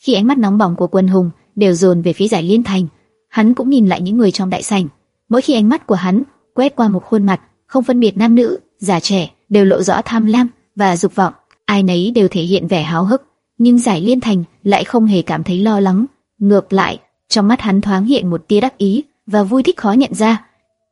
Khi ánh mắt nóng bỏng của Quân Hùng đều dồn về phía Giải Liên Thành, hắn cũng nhìn lại những người trong đại sảnh. Mỗi khi ánh mắt của hắn quét qua một khuôn mặt, không phân biệt nam nữ, già trẻ, đều lộ rõ tham lam và dục vọng. Ai nấy đều thể hiện vẻ háo hức, nhưng Giải Liên Thành lại không hề cảm thấy lo lắng. Ngược lại, trong mắt hắn thoáng hiện một tia đắc ý và vui thích khó nhận ra.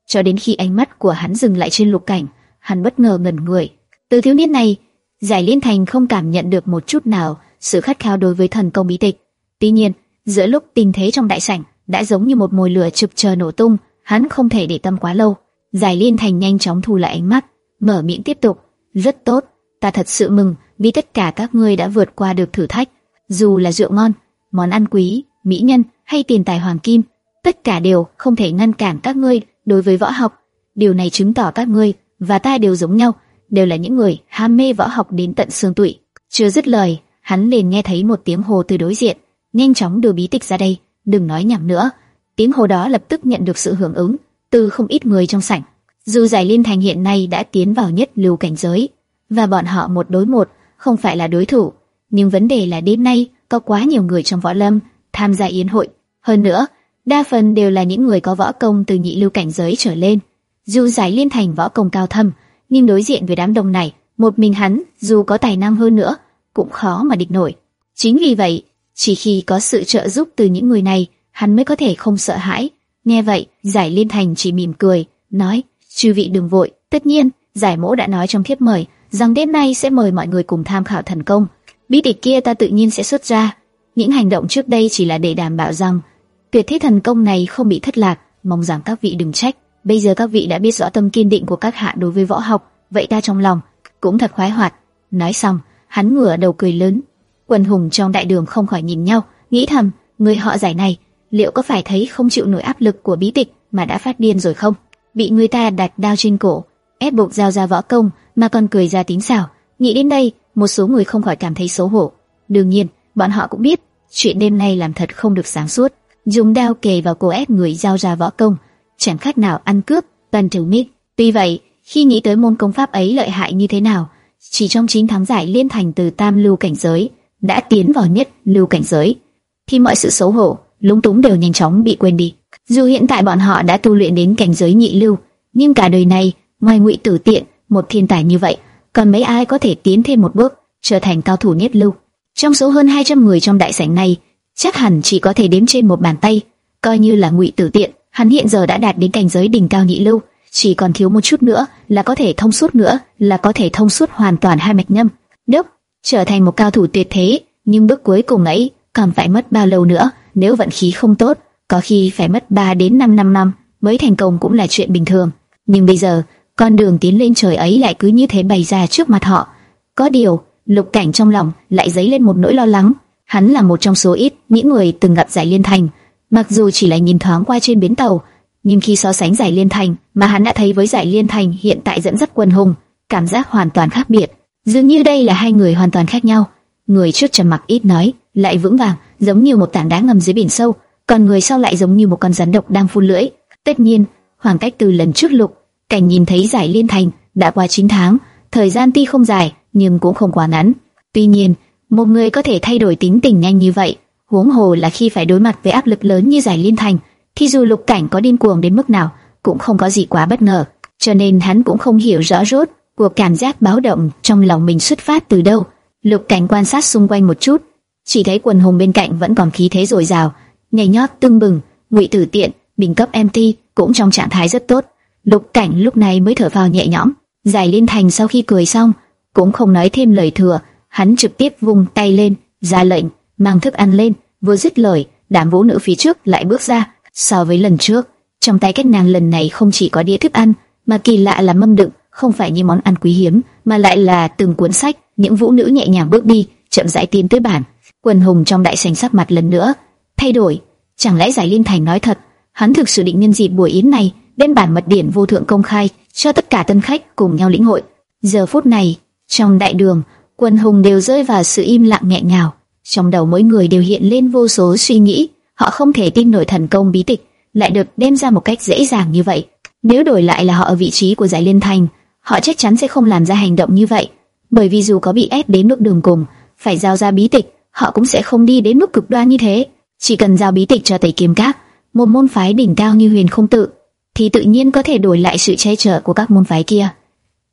Cho đến khi ánh mắt của hắn dừng lại trên Lục Cảnh, hắn bất ngờ ngẩn người. Từ thiếu niên này, Giải Liên Thành không cảm nhận được một chút nào sự khát khao đối với thần công bí tịch. Tuy nhiên, giữa lúc tình thế trong đại sảnh đã giống như một mồi lửa trực chờ nổ tung, hắn không thể để tâm quá lâu. Giải Liên Thành nhanh chóng thu lại ánh mắt, mở miệng tiếp tục. Rất tốt, ta thật sự mừng vì tất cả các ngươi đã vượt qua được thử thách. Dù là rượu ngon, món ăn quý, mỹ nhân hay tiền tài hoàng kim, tất cả đều không thể ngăn cản các ngươi đối với võ học. Điều này chứng tỏ các ngươi và ta đều giống nhau, đều là những người ham mê võ học đến tận xương tủy. Chưa dứt lời, hắn liền nghe thấy một tiếng hồ từ đối diện, nhanh chóng đưa bí tịch ra đây, đừng nói nhảm nữa. Tiếng hồ đó lập tức nhận được sự hưởng ứng từ không ít người trong sảnh. Dù giải liên thành hiện nay đã tiến vào nhất lưu cảnh giới, và bọn họ một đối một không phải là đối thủ, nhưng vấn đề là đêm nay có quá nhiều người trong võ lâm tham gia yến hội. Hơn nữa, đa phần đều là những người có võ công từ nhị lưu cảnh giới trở lên. Dù giải liên thành võ công cao thâm, nhưng đối diện với đám đông này, một mình hắn dù có tài năng hơn nữa cũng khó mà địch nổi. Chính vì vậy, chỉ khi có sự trợ giúp từ những người này, hắn mới có thể không sợ hãi. Nghe vậy, giải liên thành chỉ mỉm cười, nói: chư vị đừng vội. Tất nhiên, giải mỗ đã nói trong thiếp mời rằng đêm nay sẽ mời mọi người cùng tham khảo thần công. Bí tịch kia ta tự nhiên sẽ xuất ra. Những hành động trước đây chỉ là để đảm bảo rằng tuyệt thế thần công này không bị thất lạc. Mong rằng các vị đừng trách. Bây giờ các vị đã biết rõ tâm kiên định của các hạ đối với võ học, vậy ta trong lòng cũng thật khoái hoạt. Nói xong, hắn ngửa đầu cười lớn. Quần hùng trong đại đường không khỏi nhìn nhau, nghĩ thầm, người họ giải này liệu có phải thấy không chịu nổi áp lực của bí tịch mà đã phát điên rồi không? Bị người ta đặt đao trên cổ, ép buộc giao ra võ công mà còn cười ra tính xảo. Nghĩ đến đây, một số người không khỏi cảm thấy xấu hổ. Đương nhiên, bọn họ cũng biết chuyện đêm nay làm thật không được sáng suốt. Dùng đao kề vào cổ ép người giao ra võ công, chẳng khác nào ăn cướp, toàn trừ mít. Tuy vậy, khi nghĩ tới môn công pháp ấy lợi hại như thế nào, chỉ trong 9 tháng giải liên thành từ tam lưu cảnh giới đã tiến vào nhất lưu cảnh giới, thì mọi sự xấu hổ, lúng túng đều nhanh chóng bị quên đi. Dù hiện tại bọn họ đã tu luyện đến cảnh giới nhị lưu, nhưng cả đời này, ngoài Ngụy Tử Tiện, một thiên tài như vậy, còn mấy ai có thể tiến thêm một bước, trở thành cao thủ nhất lưu? Trong số hơn 200 người trong đại sảnh này, chắc hẳn chỉ có thể đếm trên một bàn tay, coi như là Ngụy Tử Tiện, hắn hiện giờ đã đạt đến cảnh giới đỉnh cao nhị lưu, chỉ còn thiếu một chút nữa là có thể thông suốt nữa, là có thể thông suốt hoàn toàn hai mạch nhâm. Đốc, trở thành một cao thủ tuyệt thế, nhưng bước cuối cùng ấy còn phải mất bao lâu nữa, nếu vận khí không tốt, có khi phải mất 3 đến 5 năm năm mới thành công cũng là chuyện bình thường. Nhưng bây giờ, con đường tiến lên trời ấy lại cứ như thế bày ra trước mặt họ. Có điều, Lục Cảnh trong lòng lại dấy lên một nỗi lo lắng. Hắn là một trong số ít những người từng gặp giải liên thành, mặc dù chỉ là nhìn thoáng qua trên bến tàu, nhưng khi so sánh giải liên thành mà hắn đã thấy với giải liên thành hiện tại dẫn dắt quân hùng, cảm giác hoàn toàn khác biệt. Dường như đây là hai người hoàn toàn khác nhau. Người trước trầm mặc ít nói, lại vững vàng, giống như một tảng đá ngầm dưới biển sâu, còn người sau lại giống như một con rắn độc đang phun lưỡi. Tất nhiên, khoảng cách từ lần trước lục, cảnh nhìn thấy giải liên thành đã qua 9 tháng, thời gian tuy không dài nhưng cũng không quá ngắn. Tuy nhiên, một người có thể thay đổi tính tình nhanh như vậy, huống hồ là khi phải đối mặt với áp lực lớn như giải liên thành, thì dù lục cảnh có điên cuồng đến mức nào, cũng không có gì quá bất ngờ. Cho nên hắn cũng không hiểu rõ rốt cuộc cảm giác báo động trong lòng mình xuất phát từ đâu. Lục cảnh quan sát xung quanh một chút, chỉ thấy quần hùng bên cạnh vẫn còn khí thế dồi dào, nhảy nhót tưng bừng. Ngụy Tử Tiện, bình cấp MT cũng trong trạng thái rất tốt. Lục cảnh lúc này mới thở vào nhẹ nhõm. Giải Liên Thành sau khi cười xong, cũng không nói thêm lời thừa, hắn trực tiếp vung tay lên, ra lệnh, mang thức ăn lên. Vừa dứt lời, đám vũ nữ phía trước lại bước ra. So với lần trước, trong tay các nàng lần này không chỉ có đĩa thức ăn, mà kỳ lạ là mâm đựng, không phải như món ăn quý hiếm, mà lại là từng cuốn sách. Những vũ nữ nhẹ nhàng bước đi, chậm rãi tiến tới bàn. Quần hùng trong đại sảnh sắc mặt lần nữa thay đổi. Chẳng lẽ Giải Liên Thành nói thật, hắn thực sự định nhân dịp buổi yến này đem bản mật điển vô thượng công khai cho tất cả tân khách cùng nhau lĩnh hội. Giờ phút này, trong đại đường, quần hùng đều rơi vào sự im lặng nghẹn ngào. Trong đầu mỗi người đều hiện lên vô số suy nghĩ, họ không thể tin nổi thần công bí tịch lại được đem ra một cách dễ dàng như vậy. Nếu đổi lại là họ ở vị trí của Giải Liên Thành, họ chắc chắn sẽ không làm ra hành động như vậy, bởi vì dù có bị ép đến nước đường cùng, phải giao ra bí tịch, họ cũng sẽ không đi đến mức cực đoan như thế. Chỉ cần giao bí tịch cho Tây Kiếm Các, một môn phái đỉnh cao như Huyền Không Tự, thì tự nhiên có thể đổi lại sự che chở của các môn phái kia.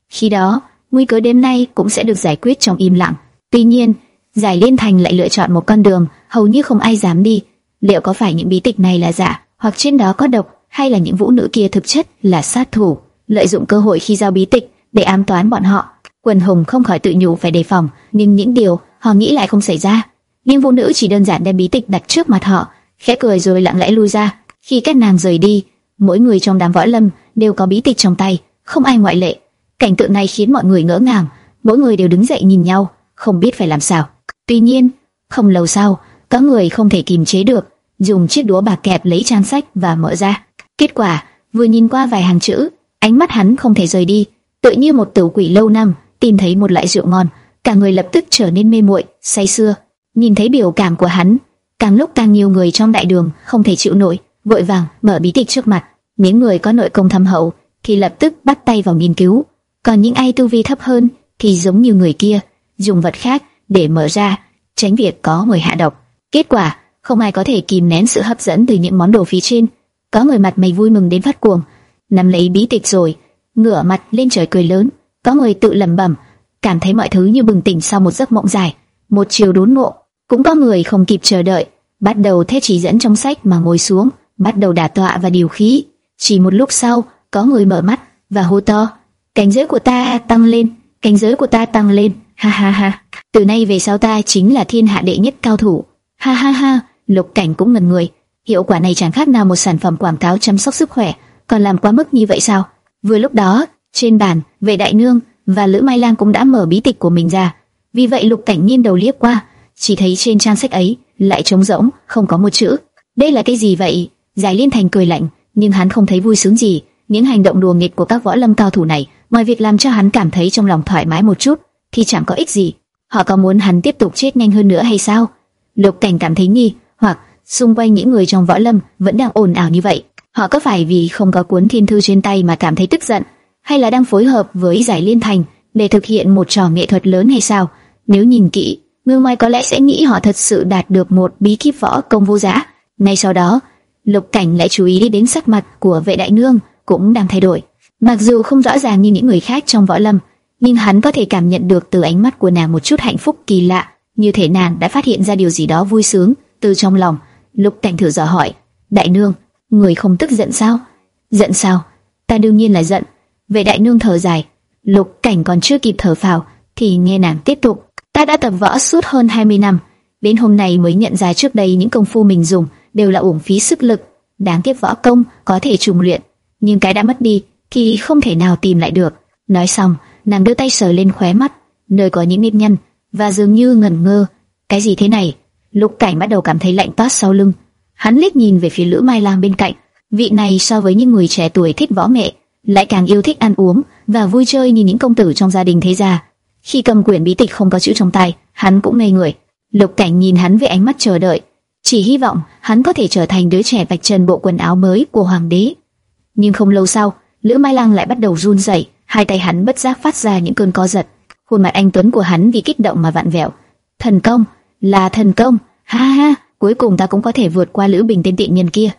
Khi đó, nguy cơ đêm nay cũng sẽ được giải quyết trong im lặng. Tuy nhiên, Giải Liên Thành lại lựa chọn một con đường hầu như không ai dám đi. Liệu có phải những bí tịch này là giả, hoặc trên đó có độc, hay là những vũ nữ kia thực chất là sát thủ, lợi dụng cơ hội khi giao bí tịch để ám toán bọn họ? Quần hùng không khỏi tự nhủ phải đề phòng, nhưng những điều họ nghĩ lại không xảy ra. Nhưng vũ nữ chỉ đơn giản đem bí tịch đặt trước mặt họ, khẽ cười rồi lặng lẽ lui ra. Khi các nàng rời đi, mỗi người trong đám võ lâm đều có bí tịch trong tay, không ai ngoại lệ. Cảnh tượng này khiến mọi người ngỡ ngàng, mỗi người đều đứng dậy nhìn nhau, không biết phải làm sao. Tuy nhiên, không lâu sau, có người không thể kìm chế được, dùng chiếc đũa bạc kẹp lấy trang sách và mở ra. Kết quả, vừa nhìn qua vài hàng chữ, ánh mắt hắn không thể rời đi, tự như một tử quỷ lâu năm tìm thấy một loại rượu ngon, cả người lập tức trở nên mê muội, say sưa. Nhìn thấy biểu cảm của hắn, càng lúc càng nhiều người trong đại đường không thể chịu nổi, vội vàng mở bí tịch trước mặt. Những người có nội công thâm hậu thì lập tức bắt tay vào nghiên cứu, còn những ai tu vi thấp hơn thì giống như người kia, dùng vật khác để mở ra, tránh việc có người hạ độc. Kết quả, không ai có thể kìm nén sự hấp dẫn từ những món đồ phía trên. Có người mặt mày vui mừng đến phát cuồng, nắm lấy bí tịch rồi, ngửa mặt lên trời cười lớn. Có người tự lẩm bẩm, cảm thấy mọi thứ như bừng tỉnh sau một giấc mộng dài, một chiều đốn ngộ. Cũng có người không kịp chờ đợi, bắt đầu theo chỉ dẫn trong sách mà ngồi xuống, bắt đầu đả tọa và điều khí. Chỉ một lúc sau, có người mở mắt và hô to: cảnh giới của ta tăng lên, cảnh giới của ta tăng lên, ha ha ha. Từ nay về sau ta chính là thiên hạ đệ nhất cao thủ. Ha ha ha, Lục Cảnh cũng ngần người. Hiệu quả này chẳng khác nào một sản phẩm quảng cáo chăm sóc sức khỏe, còn làm quá mức như vậy sao? Vừa lúc đó, trên bàn, vệ đại nương và Lữ Mai Lang cũng đã mở bí tịch của mình ra. Vì vậy Lục Cảnh nghiêng đầu liếc qua, chỉ thấy trên trang sách ấy lại trống rỗng, không có một chữ. Đây là cái gì vậy? Giải Liên Thành cười lạnh, nhưng hắn không thấy vui sướng gì. Những hành động đùa nghịch của các võ lâm cao thủ này, ngoài việc làm cho hắn cảm thấy trong lòng thoải mái một chút, thì chẳng có ích gì. Họ có muốn hắn tiếp tục chết nhanh hơn nữa hay sao? Lục Cảnh cảm thấy nghi, hoặc xung quanh những người trong võ lâm vẫn đang ồn ào như vậy. Họ có phải vì không có cuốn thiên thư trên tay mà cảm thấy tức giận, hay là đang phối hợp với giải liên thành để thực hiện một trò nghệ thuật lớn hay sao? Nếu nhìn kỹ, người ngoài có lẽ sẽ nghĩ họ thật sự đạt được một bí kíp võ công vô giá. Ngay sau đó, Lục Cảnh lại chú ý đến sắc mặt của vệ đại nương cũng đang thay đổi. Mặc dù không rõ ràng như những người khác trong võ lâm, nhưng hắn có thể cảm nhận được từ ánh mắt của nàng một chút hạnh phúc kỳ lạ, như thể nàng đã phát hiện ra điều gì đó vui sướng từ trong lòng. Lục Cảnh thử dò hỏi, đại nương, người không tức giận sao? Giận sao? Ta đương nhiên là giận. về đại nương thở dài, Lục Cảnh còn chưa kịp thở phào, thì nghe nàng tiếp tục. Ta đã tập võ suốt hơn 20 năm, đến hôm nay mới nhận ra trước đây những công phu mình dùng đều là uổng phí sức lực. Đáng tiếc võ công có thể trùng luyện, nhưng cái đã mất đi thì không thể nào tìm lại được. Nói xong, nàng đưa tay sờ lên khóe mắt, nơi có những nếp nhăn, và dường như ngẩn ngơ. Cái gì thế này? Lục Cảnh bắt đầu cảm thấy lạnh toát sau lưng. Hắn liếc nhìn về phía Lữ Mai Lang bên cạnh. Vị này so với những người trẻ tuổi thích võ nghệ, lại càng yêu thích ăn uống và vui chơi như những công tử trong gia đình thế gia. Khi cầm quyển bí tịch không có chữ trong tay, hắn cũng ngây người. Lục Cảnh nhìn hắn với ánh mắt chờ đợi, chỉ hy vọng hắn có thể trở thành đứa trẻ vạch trần bộ quần áo mới của hoàng đế. Nhưng không lâu sau, Lữ Mai Lang lại bắt đầu run rẩy, hai tay hắn bất giác phát ra những cơn co giật. Khuôn mặt anh tuấn của hắn vì kích động mà vặn vẹo. Thần công, là thần công, ha ha, cuối cùng ta cũng có thể vượt qua Lữ Bình tên tiện nhân kia.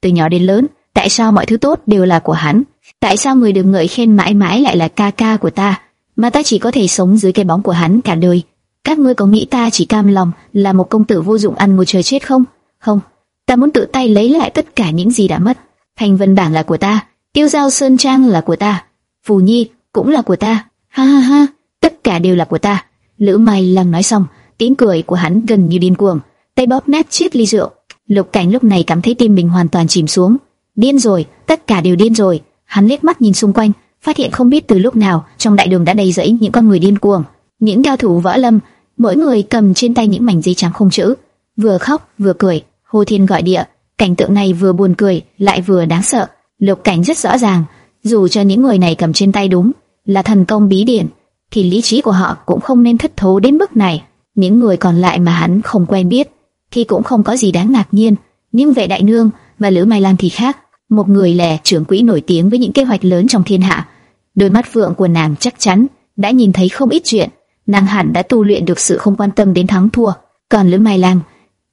Từ nhỏ đến lớn, tại sao mọi thứ tốt đều là của hắn? Tại sao người được ngợi khen mãi mãi lại là ca ca của ta, mà ta chỉ có thể sống dưới cái bóng của hắn cả đời? Các ngươi có nghĩ ta chỉ cam lòng là một công tử vô dụng ăn ngồi chờ chết không? Không, ta muốn tự tay lấy lại tất cả những gì đã mất. Thành Vân Bảng là của ta, Tiêu Giao Sơn Trang là của ta, Phù Nhi cũng là của ta. Ha ha ha, tất cả đều là của ta. Lữ Mai Lăng nói xong, tiếng cười của hắn gần như điên cuồng, tay bóp nát chiếc ly rượu. Lục Cảnh lúc này cảm thấy tim mình hoàn toàn chìm xuống. Điên rồi, tất cả đều điên rồi. Hắn liếc mắt nhìn xung quanh, phát hiện không biết từ lúc nào trong đại đường đã đầy rẫy những con người điên cuồng, những cao thủ võ lâm, mỗi người cầm trên tay những mảnh giấy trắng không chữ, vừa khóc vừa cười. Hồ Thiên gọi địa, cảnh tượng này vừa buồn cười lại vừa đáng sợ. Lục Cảnh rất rõ ràng, dù cho những người này cầm trên tay đúng là thần công bí điển, thì lý trí của họ cũng không nên thất thố đến mức này. Những người còn lại mà hắn không quen biết thì cũng không có gì đáng ngạc nhiên, nhưng vệ đại nương và lữ mai lan thì khác. Một người lẻ trưởng quỹ nổi tiếng với những kế hoạch lớn trong thiên hạ, đôi mắt vượng của nàng chắc chắn đã nhìn thấy không ít chuyện. Nàng hẳn đã tu luyện được sự không quan tâm đến thắng thua. Còn Lữ Mai Lang,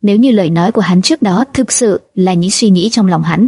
nếu như lời nói của hắn trước đó thực sự là những suy nghĩ trong lòng hắn,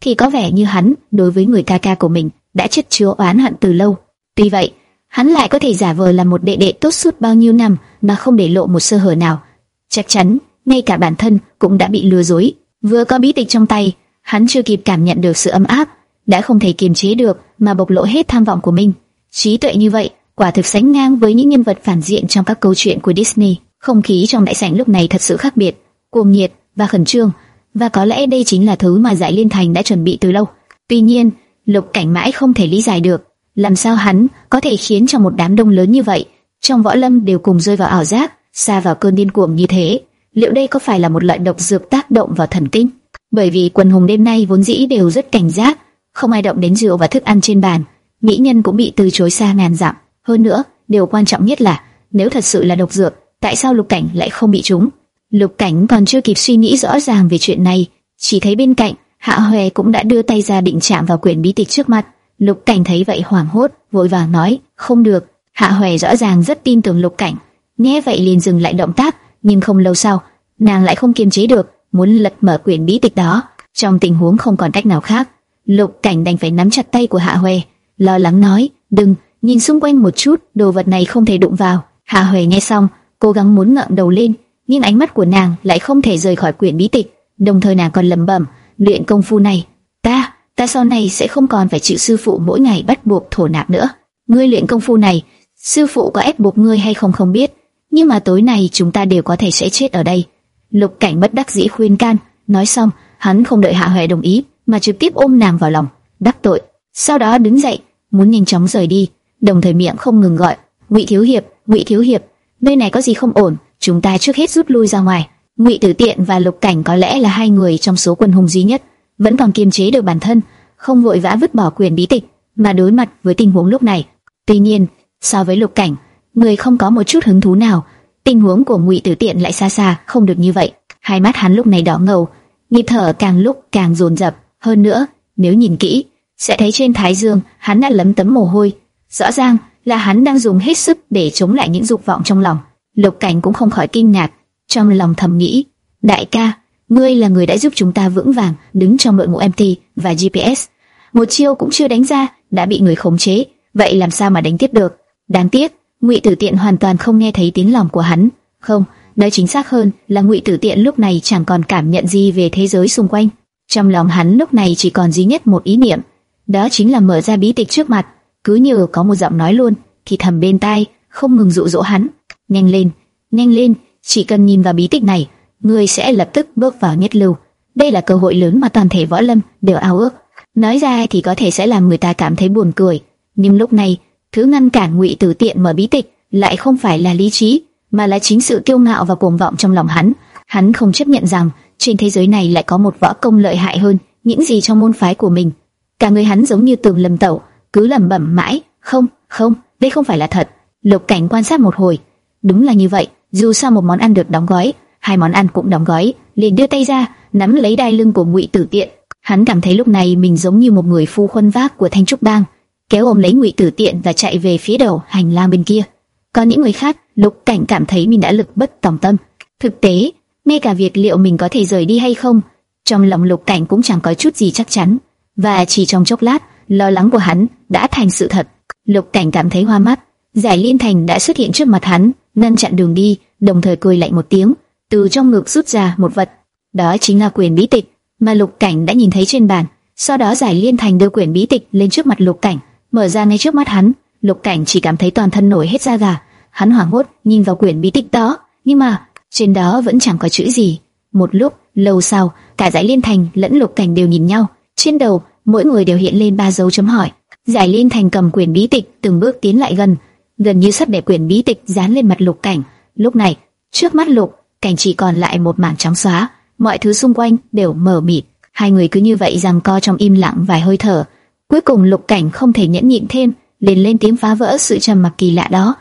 thì có vẻ như hắn đối với người ca ca của mình đã chất chứa oán hận từ lâu. Tuy vậy, hắn lại có thể giả vờ là một đệ đệ tốt suốt bao nhiêu năm mà không để lộ một sơ hở nào. Chắc chắn, ngay cả bản thân cũng đã bị lừa dối. Vừa có bí tịch trong tay, hắn chưa kịp cảm nhận được sự ấm áp, đã không thể kiềm chế được mà bộc lộ hết tham vọng của mình. Trí tuệ như vậy, quả thực sánh ngang với những nhân vật phản diện trong các câu chuyện của Disney. Không khí trong đại sảnh lúc này thật sự khác biệt, cuồng nhiệt và khẩn trương, và có lẽ đây chính là thứ mà Giải Liên Thành đã chuẩn bị từ lâu. Tuy nhiên, Lục Cảnh mãi không thể lý giải được, làm sao hắn có thể khiến cho một đám đông lớn như vậy trong võ lâm đều cùng rơi vào ảo giác, xa vào cơn điên cuồng như thế. Liệu đây có phải là một loại độc dược tác động vào thần kinh? Bởi vì quần hùng đêm nay vốn dĩ đều rất cảnh giác, không ai động đến rượu và thức ăn trên bàn, mỹ nhân cũng bị từ chối xa ngàn dặm. Hơn nữa, điều quan trọng nhất là nếu thật sự là độc dược, tại sao Lục Cảnh lại không bị trúng? Lục Cảnh còn chưa kịp suy nghĩ rõ ràng về chuyện này, chỉ thấy bên cạnh Hạ Hoè cũng đã đưa tay ra định chạm vào quyển bí tịch trước mặt. Lục Cảnh thấy vậy hoảng hốt, vội vàng nói, không được. Hạ Hoè rõ ràng rất tin tưởng Lục Cảnh, nghe vậy liền dừng lại động tác, nhưng không lâu sau, nàng lại không kiềm chế được, muốn lật mở quyển bí tịch đó. Trong tình huống không còn cách nào khác, Lục Cảnh đành phải nắm chặt tay của Hạ Hoè, lo lắng nói, đừng, nhìn xung quanh một chút, đồ vật này không thể đụng vào. Hạ Hoè nghe xong, cố gắng muốn ngẩng đầu lên, nhưng ánh mắt của nàng lại không thể rời khỏi quyển bí tịch, đồng thời nàng còn lẩm bẩm, luyện công phu này, ta, ta sau này sẽ không còn phải chịu sư phụ mỗi ngày bắt buộc thổ nạp nữa. Ngươi luyện công phu này, sư phụ có ép buộc ngươi hay không không biết, nhưng mà tối nay chúng ta đều có thể sẽ chết ở đây. Lục Cảnh bất đắc dĩ khuyên can, nói xong, hắn không đợi Hạ Huệ đồng ý, mà trực tiếp ôm nàng vào lòng, đắc tội. Sau đó đứng dậy, muốn nhanh chóng rời đi, đồng thời miệng không ngừng gọi, "Ngụy thiếu hiệp, Ngụy thiếu hiệp, nơi này có gì không ổn, chúng ta trước hết rút lui ra ngoài." Ngụy Tử Tiện và Lục Cảnh có lẽ là hai người trong số quân hùng duy nhất vẫn còn kiềm chế được bản thân, không vội vã vứt bỏ quyền bí tịch, mà đối mặt với tình huống lúc này. Tuy nhiên, so với Lục Cảnh, người không có một chút hứng thú nào, tình huống của Ngụy Tử Tiện lại xa xa không được như vậy. Hai mắt hắn lúc này đỏ ngầu, nhịp thở càng lúc càng dồn dập. Hơn nữa, nếu nhìn kỹ, sẽ thấy trên thái dương hắn đã lấm tấm mồ hôi. Rõ ràng là hắn đang dùng hết sức để chống lại những dục vọng trong lòng. Lục Cảnh cũng không khỏi kinh ngạc, trong lòng thầm nghĩ, đại ca, ngươi là người đã giúp chúng ta vững vàng đứng trong đội ngũ MT và GPS. Một chiêu cũng chưa đánh ra, đã bị người khống chế, vậy làm sao mà đánh tiếp được? Đáng tiếc, Ngụy Tử Tiện hoàn toàn không nghe thấy tiếng lòng của hắn. Không, nói chính xác hơn là Ngụy Tử Tiện lúc này chẳng còn cảm nhận gì về thế giới xung quanh. Trong lòng hắn lúc này chỉ còn duy nhất một ý niệm, đó chính là mở ra bí tịch trước mặt, cứ như có một giọng nói luôn, thì thầm bên tai, không ngừng dụ dỗ hắn, nhanh lên, nhanh lên, chỉ cần nhìn vào bí tịch này, ngươi sẽ lập tức bước vào nhất lưu. Đây là cơ hội lớn mà toàn thể võ lâm đều ao ước. Nói ra thì có thể sẽ làm người ta cảm thấy buồn cười, nhưng lúc này, thứ ngăn cản Ngụy Tử Tiện mở bí tịch lại không phải là lý trí, mà là chính sự kiêu ngạo và cuồng vọng trong lòng hắn. Hắn không chấp nhận rằng trên thế giới này lại có một võ công lợi hại hơn những gì trong môn phái của mình. Cả người hắn giống như tường lầm tẩu, cứ lẩm bẩm mãi, không, không, đây không phải là thật. Lục Cảnh quan sát một hồi, đúng là như vậy. Dù sao một món ăn được đóng gói, hai món ăn cũng đóng gói, liền đưa tay ra, nắm lấy đai lưng của Ngụy Tử Tiện. Hắn cảm thấy lúc này mình giống như một người phu khuân vác của Thanh trúc bang, kéo ôm lấy Ngụy Tử Tiện và chạy về phía đầu hành lang bên kia. Còn những người khác, Lục Cảnh cảm thấy mình đã lực bất tòng tâm. Thực tế, ngay cả việc liệu mình có thể rời đi hay không, trong lòng Lục Cảnh cũng chẳng có chút gì chắc chắn. Và chỉ trong chốc lát, lo lắng của hắn đã thành sự thật. Lục Cảnh cảm thấy hoa mắt, Giải Liên Thành đã xuất hiện trước mặt hắn, ngăn chặn đường đi, đồng thời cười lạnh một tiếng, từ trong ngực rút ra một vật. Đó chính là quyền bí tịch mà Lục Cảnh đã nhìn thấy trên bàn. Sau đó Giải Liên Thành đưa quyển bí tịch lên trước mặt Lục Cảnh, mở ra ngay trước mắt hắn. Lục Cảnh chỉ cảm thấy toàn thân nổi hết da gà. Hắn hoảng hốt nhìn vào quyển bí tịch đó, nhưng mà trên đó vẫn chẳng có chữ gì. Một lúc lâu sau, cả Giải Liên Thành lẫn Lục Cảnh đều nhìn nhau. Trên đầu mỗi người đều hiện lên ba dấu chấm hỏi. Giải Liên Thành cầm quyển bí tịch từng bước tiến lại gần, gần như sắp để quyển bí tịch dán lên mặt Lục Cảnh. Lúc này, trước mắt Lục Cảnh chỉ còn lại một mảng trắng xóa, mọi thứ xung quanh đều mờ mịt. Hai người cứ như vậy giằng co trong im lặng vài hơi thở. Cuối cùng Lục Cảnh không thể nhẫn nhịn thêm, liền lên tiếng phá vỡ sự trầm mặc kỳ lạ đó.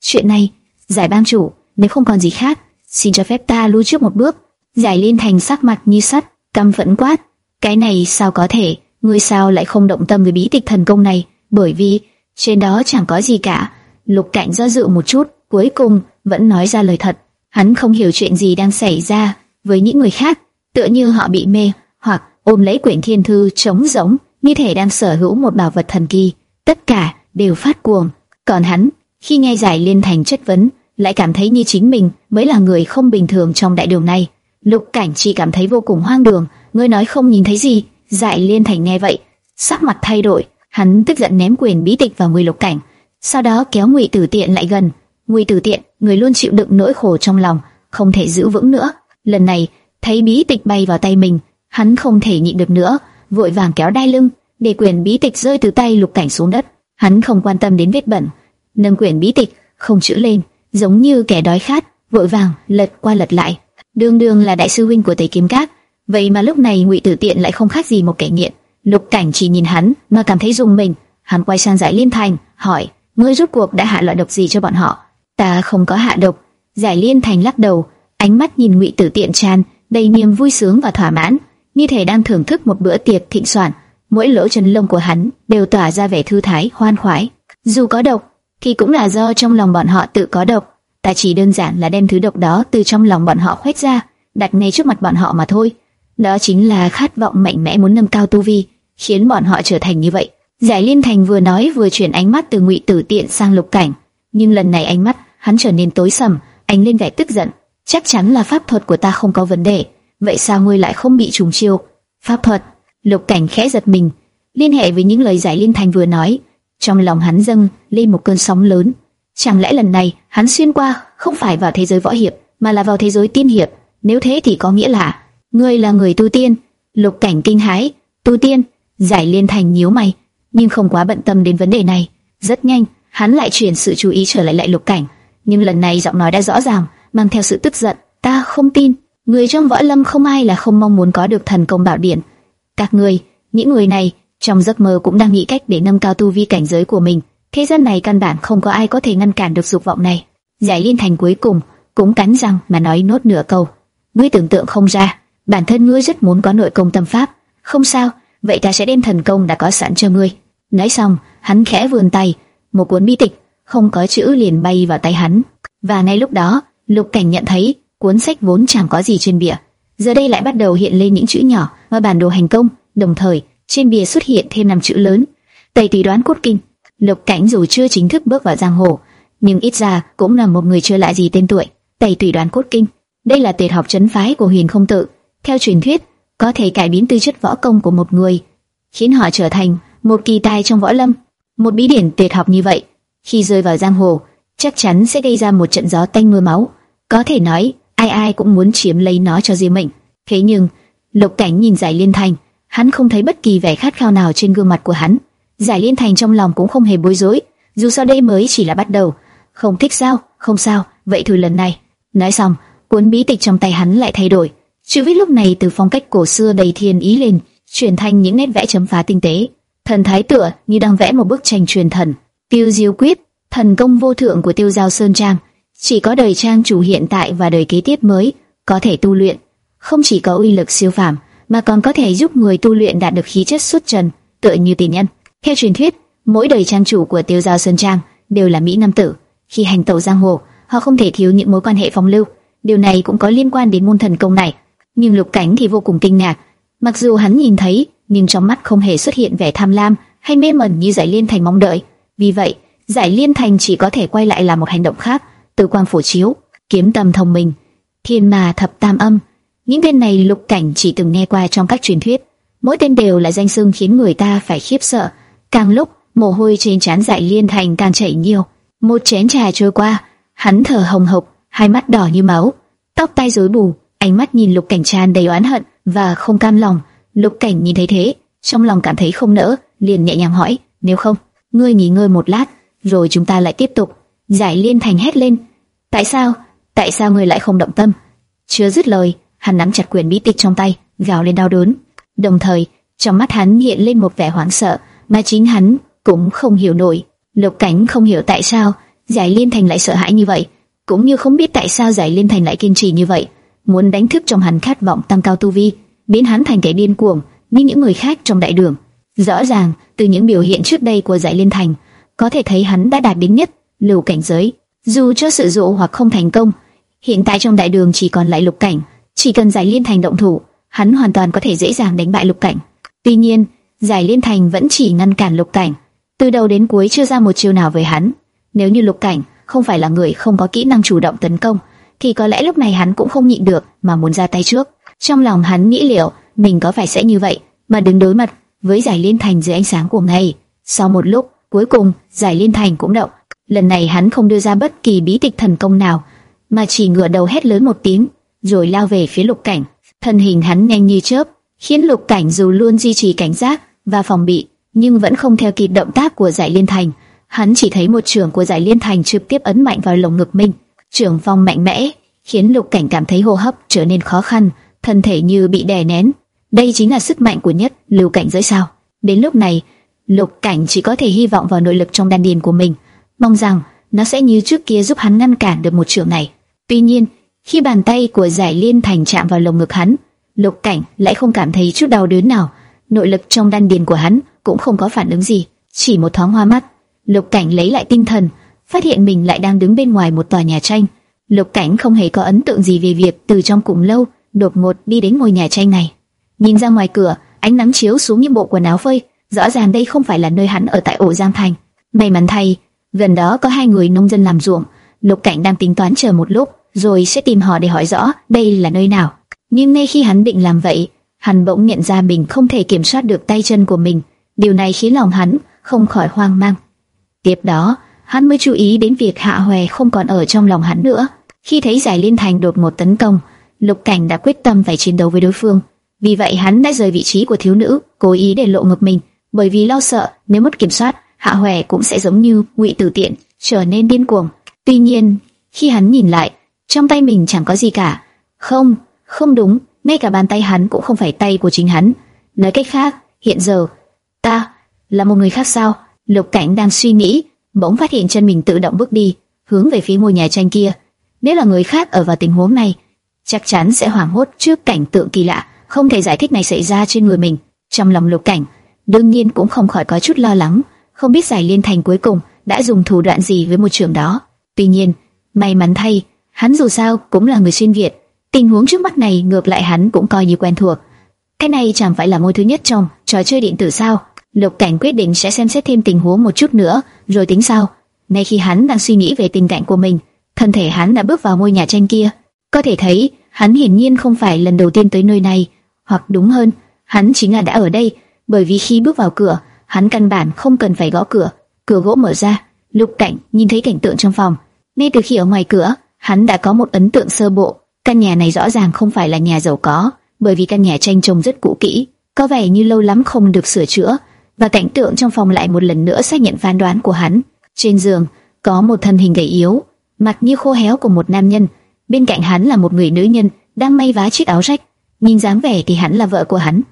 Chuyện này, giải bang chủ, nếu không còn gì khác, xin cho phép ta lui trước một bước. Giải Liên Thành sắc mặt như sắt, căm phẫn quát. Cái này sao có thể? Ngươi sao lại không động tâm với bí tịch thần công này? Bởi vì trên đó chẳng có gì cả. Lục Cảnh do dự một chút, cuối cùng vẫn nói ra lời thật. Hắn không hiểu chuyện gì đang xảy ra với những người khác, tựa như họ bị mê hoặc ôm lấy quyển thiên thư trống rỗng, như thể đang sở hữu một bảo vật thần kỳ. Tất cả đều phát cuồng. Còn hắn, khi nghe giải liên thành chất vấn, lại cảm thấy như chính mình mới là người không bình thường trong đại đường này. Lục Cảnh chỉ cảm thấy vô cùng hoang đường, ngươi nói không nhìn thấy gì? Giải Liên Thành nghe vậy, sắc mặt thay đổi, hắn tức giận ném quyền bí tịch vào người Lục Cảnh, sau đó kéo Ngụy Tử Tiện lại gần. Ngụy Tử Tiện, người luôn chịu đựng nỗi khổ trong lòng, không thể giữ vững nữa. Lần này, thấy bí tịch bay vào tay mình, hắn không thể nhịn được nữa, vội vàng kéo đai lưng, để quyền bí tịch rơi từ tay Lục Cảnh xuống đất. Hắn không quan tâm đến vết bẩn, nâng quyển bí tịch, không chữ lên, giống như kẻ đói khát, vội vàng lật qua lật lại. Đường Đường là đại sư huynh của Tây Kiếm Các, vậy mà lúc này Ngụy Tử Tiện lại không khác gì một kẻ nghiện. Lục Cảnh chỉ nhìn hắn mà cảm thấy rùng mình, hắn quay sang Giải Liên Thành, hỏi: "Ngươi rút cuộc đã hạ loại độc gì cho bọn họ?" "Ta không có hạ độc." Giải Liên Thành lắc đầu, ánh mắt nhìn Ngụy Tử Tiện tràn đầy niềm vui sướng và thỏa mãn, như thể đang thưởng thức một bữa tiệc thịnh soạn. Mỗi lỗ chân lông của hắn đều tỏa ra vẻ thư thái, hoan khoái. Dù có độc, thì cũng là do trong lòng bọn họ tự có độc. Ta chỉ đơn giản là đem thứ độc đó từ trong lòng bọn họ khuếch ra, đặt ngay trước mặt bọn họ mà thôi. Đó chính là khát vọng mạnh mẽ muốn nâng cao tu vi, khiến bọn họ trở thành như vậy. Giải Liên Thành vừa nói vừa chuyển ánh mắt từ Ngụy Tử Tiện sang Lục Cảnh, nhưng lần này ánh mắt hắn trở nên tối sầm, ánh lên vẻ tức giận. Chắc chắn là pháp thuật của ta không có vấn đề, vậy sao ngươi lại không bị trùng chiêu? Pháp thuật? Lục Cảnh khẽ giật mình, liên hệ với những lời Giải Liên Thành vừa nói, trong lòng hắn dâng lên một cơn sóng lớn. Chẳng lẽ lần này hắn xuyên qua không phải vào thế giới võ hiệp, mà là vào thế giới tiên hiệp? Nếu thế thì có nghĩa là ngươi là người tu tiên. Lục Cảnh kinh hãi, tu tiên? Giải Liên Thành nhíu mày, nhưng không quá bận tâm đến vấn đề này. Rất nhanh, hắn lại chuyển sự chú ý trở lại lại Lục Cảnh, nhưng lần này giọng nói đã rõ ràng, mang theo sự tức giận. Ta không tin, người trong võ lâm không ai là không mong muốn có được thần công bảo điện. Các người, những người này trong giấc mơ cũng đang nghĩ cách để nâng cao tu vi cảnh giới của mình. Thế gian này căn bản không có ai có thể ngăn cản được dục vọng này. Giải Liên Thành cuối cùng cũng cắn răng mà nói nốt nửa câu. Ngươi tưởng tượng không ra, bản thân ngươi rất muốn có nội công tâm pháp. Không sao, vậy ta sẽ đem thần công đã có sẵn cho ngươi. Nói xong, hắn khẽ vươn tay, một cuốn bi tịch không có chữ liền bay vào tay hắn. Và ngay lúc đó, Lục Cảnh nhận thấy cuốn sách vốn chẳng có gì trên bìa, giờ đây lại bắt đầu hiện lên những chữ nhỏ và bản đồ hành công, đồng thời trên bìa xuất hiện thêm năm chữ lớn: Tây Tùy Đoán Cốt Kinh. Lục Cảnh dù chưa chính thức bước vào giang hồ, nhưng ít ra cũng là một người chưa lại gì tên tuổi. Tây Tùy Đoán Cốt Kinh, đây là tuyệt học chấn phái của Huyền Không Tự. Theo truyền thuyết, có thể cải biến tư chất võ công của một người, khiến họ trở thành một kỳ tài trong võ lâm. Một bí điển tuyệt học như vậy, khi rơi vào giang hồ, chắc chắn sẽ gây ra một trận gió tanh mưa máu. Có thể nói, ai ai cũng muốn chiếm lấy nó cho riêng mình. Thế nhưng, Lục Cảnh nhìn Giải Liên Thành, hắn không thấy bất kỳ vẻ khát khao nào trên gương mặt của hắn. Giải Liên Thành trong lòng cũng không hề bối rối, dù sao đây mới chỉ là bắt đầu. Không thích sao? Không sao, vậy thử lần này. Nói xong, cuốn bí tịch trong tay hắn lại thay đổi. Chữ viết lúc này từ phong cách cổ xưa đầy thiên ý lên, chuyển thành những nét vẽ chấm phá tinh tế. Thần thái tựa như đang vẽ một bức tranh truyền thần. Tiêu Diêu Quyết, thần công vô thượng của Tiêu Giao Sơn Trang, chỉ có đời trang chủ hiện tại và đời kế tiếp mới có thể tu luyện. Không chỉ có uy lực siêu phàm, mà còn có thể giúp người tu luyện đạt được khí chất xuất trần, tựa như tiền nhân. Theo truyền thuyết, mỗi đời trang chủ của Tiêu Giao Sơn Trang đều là mỹ nam tử. Khi hành tẩu giang hồ, họ không thể thiếu những mối quan hệ phong lưu. Điều này cũng có liên quan đến môn thần công này. Nhưng Lục Cảnh thì vô cùng kinh ngạc. Mặc dù hắn nhìn thấy, nhưng trong mắt không hề xuất hiện vẻ tham lam hay mê mẩn như Giải Liên Thành mong đợi. Vì vậy, Giải Liên Thành chỉ có thể quay lại làm một hành động khác, từ quang phổ chiếu, kiếm tâm thông minh, thiên mà thập tam âm, những tên này Lục Cảnh chỉ từng nghe qua trong các truyền thuyết, mỗi tên đều là danh xưng khiến người ta phải khiếp sợ. Càng lúc, mồ hôi trên trán dại Liên Thành càng chảy nhiều. Một chén trà trôi qua, hắn thở hồng hộc, hai mắt đỏ như máu, tóc tai rối bù, ánh mắt nhìn Lục Cảnh tràn đầy oán hận và không cam lòng. Lục Cảnh nhìn thấy thế, trong lòng cảm thấy không nỡ, liền nhẹ nhàng hỏi: "Nếu không, ngươi nghỉ ngơi một lát, rồi chúng ta lại tiếp tục." Giải Liên Thành hét lên: "Tại sao? Tại sao ngươi lại không động tâm?" Chưa dứt lời, hắn nắm chặt quyền bí tịch trong tay, gào lên đau đớn. Đồng thời, trong mắt hắn hiện lên một vẻ hoảng sợ, mà chính hắn cũng không hiểu nổi. Lục Cảnh không hiểu tại sao Giải Liên Thành lại sợ hãi như vậy, cũng như không biết tại sao Giải Liên Thành lại kiên trì như vậy, muốn đánh thức trong hắn khát vọng tăng cao tu vi, biến hắn thành kẻ điên cuồng như những người khác trong đại đường. Rõ ràng, từ những biểu hiện trước đây của Giải Liên Thành, có thể thấy hắn đã đạt đến nhất lưu cảnh giới. Dù cho sự dụ hoặc không thành công, Hiện tại trong đại đường chỉ còn lại Lục Cảnh, chỉ cần Giải Liên Thành động thủ, hắn hoàn toàn có thể dễ dàng đánh bại Lục Cảnh. Tuy nhiên, Giải Liên Thành vẫn chỉ ngăn cản Lục Cảnh, từ đầu đến cuối chưa ra một chiêu nào với hắn. Nếu như Lục Cảnh không phải là người không có kỹ năng chủ động tấn công, thì có lẽ lúc này hắn cũng không nhịn được mà muốn ra tay trước. Trong lòng hắn nghĩ liệu mình có phải sẽ như vậy mà đứng đối mặt với Giải Liên Thành dưới ánh sáng của ngày. Sau một lúc, cuối cùng Giải Liên Thành cũng động. Lần này hắn không đưa ra bất kỳ bí tịch thần công nào, mà chỉ ngửa đầu hét lớn một tiếng, rồi lao về phía Lục Cảnh. Thân hình hắn nhanh như chớp, khiến Lục Cảnh dù luôn duy trì cảnh giác và phòng bị, nhưng vẫn không theo kịp động tác của Giải Liên Thành. Hắn chỉ thấy một trường của Giải Liên Thành trực tiếp ấn mạnh vào lồng ngực mình, trường phong mạnh mẽ, khiến Lục Cảnh cảm thấy hô hấp trở nên khó khăn, thân thể như bị đè nén. Đây chính là sức mạnh của nhất lưu cảnh giới sao? Đến lúc này, Lục Cảnh chỉ có thể hy vọng vào nội lực trong đan điền của mình, mong rằng nó sẽ như trước kia giúp hắn ngăn cản được một trường này. Tuy nhiên, khi bàn tay của Giải Liên Thành chạm vào lồng ngực hắn, Lục Cảnh lại không cảm thấy chút đau đớn nào. Nội lực trong đan điền của hắn cũng không có phản ứng gì, chỉ một thoáng hoa mắt. Lục Cảnh lấy lại tinh thần, phát hiện mình lại đang đứng bên ngoài một tòa nhà tranh. Lục Cảnh không hề có ấn tượng gì về việc từ trong cùng lâu đột ngột đi đến ngôi nhà tranh này. Nhìn ra ngoài cửa, ánh nắng chiếu xuống những bộ quần áo phơi, rõ ràng đây không phải là nơi hắn ở tại ổ Giang Thành. May mắn thay, gần đó có hai người nông dân làm ruộng. Lục Cảnh đang tính toán chờ một lúc, rồi sẽ tìm họ để hỏi rõ đây là nơi nào. Nhưng ngay khi hắn định làm vậy, hắn bỗng nhận ra mình không thể kiểm soát được tay chân của mình. Điều này khiến lòng hắn không khỏi hoang mang. Tiếp đó, hắn mới chú ý đến việc Hạ Hoè không còn ở trong lòng hắn nữa. Khi thấy Giải Liên Thành đột ngột tấn công, Lục Cảnh đã quyết tâm phải chiến đấu với đối phương. Vì vậy hắn đã rời vị trí của thiếu nữ, cố ý để lộ ngực mình, bởi vì lo sợ nếu mất kiểm soát, Hạ Hoè cũng sẽ giống như Ngụy Tử Tiện, trở nên điên cuồng. Tuy nhiên, khi hắn nhìn lại, trong tay mình chẳng có gì cả. Không, không đúng, ngay cả bàn tay hắn cũng không phải tay của chính hắn. Nói cách khác, hiện giờ ta là một người khác sao? Lục Cảnh đang suy nghĩ, bỗng phát hiện chân mình tự động bước đi, hướng về phía ngôi nhà tranh kia. Nếu là người khác ở vào tình huống này, chắc chắn sẽ hoảng hốt trước cảnh tượng kỳ lạ, không thể giải thích này xảy ra trên người mình. Trong lòng Lục Cảnh, đương nhiên cũng không khỏi có chút lo lắng, không biết giải liên thành cuối cùng đã dùng thủ đoạn gì với một trường đó. Tuy nhiên, may mắn thay, hắn dù sao cũng là người xuyên Việt, tình huống trước mắt này ngược lại hắn cũng coi như quen thuộc. Cái này chẳng phải là môi thứ nhất trong trò chơi điện tử sao? Lục Cảnh quyết định sẽ xem xét thêm tình huống một chút nữa, rồi tính sau. Ngay khi hắn đang suy nghĩ về tình cảnh của mình, thân thể hắn đã bước vào ngôi nhà tranh kia. Có thể thấy, hắn hiển nhiên không phải lần đầu tiên tới nơi này, hoặc đúng hơn, hắn chính là đã ở đây, bởi vì khi bước vào cửa, hắn căn bản không cần phải gõ cửa, cửa gỗ mở ra. Lục Cảnh nhìn thấy cảnh tượng trong phòng, ngay từ khi ở ngoài cửa, hắn đã có một ấn tượng sơ bộ. Căn nhà này rõ ràng không phải là nhà giàu có, bởi vì căn nhà tranh trông rất cũ kỹ, có vẻ như lâu lắm không được sửa chữa và cảnh tượng trong phòng lại một lần nữa xác nhận phán đoán của hắn. Trên giường có một thân hình gầy yếu, mặt như khô héo của một nam nhân, bên cạnh hắn là một người nữ nhân đang may vá chiếc áo rách, nhìn dáng vẻ thì hắn là vợ của hắn.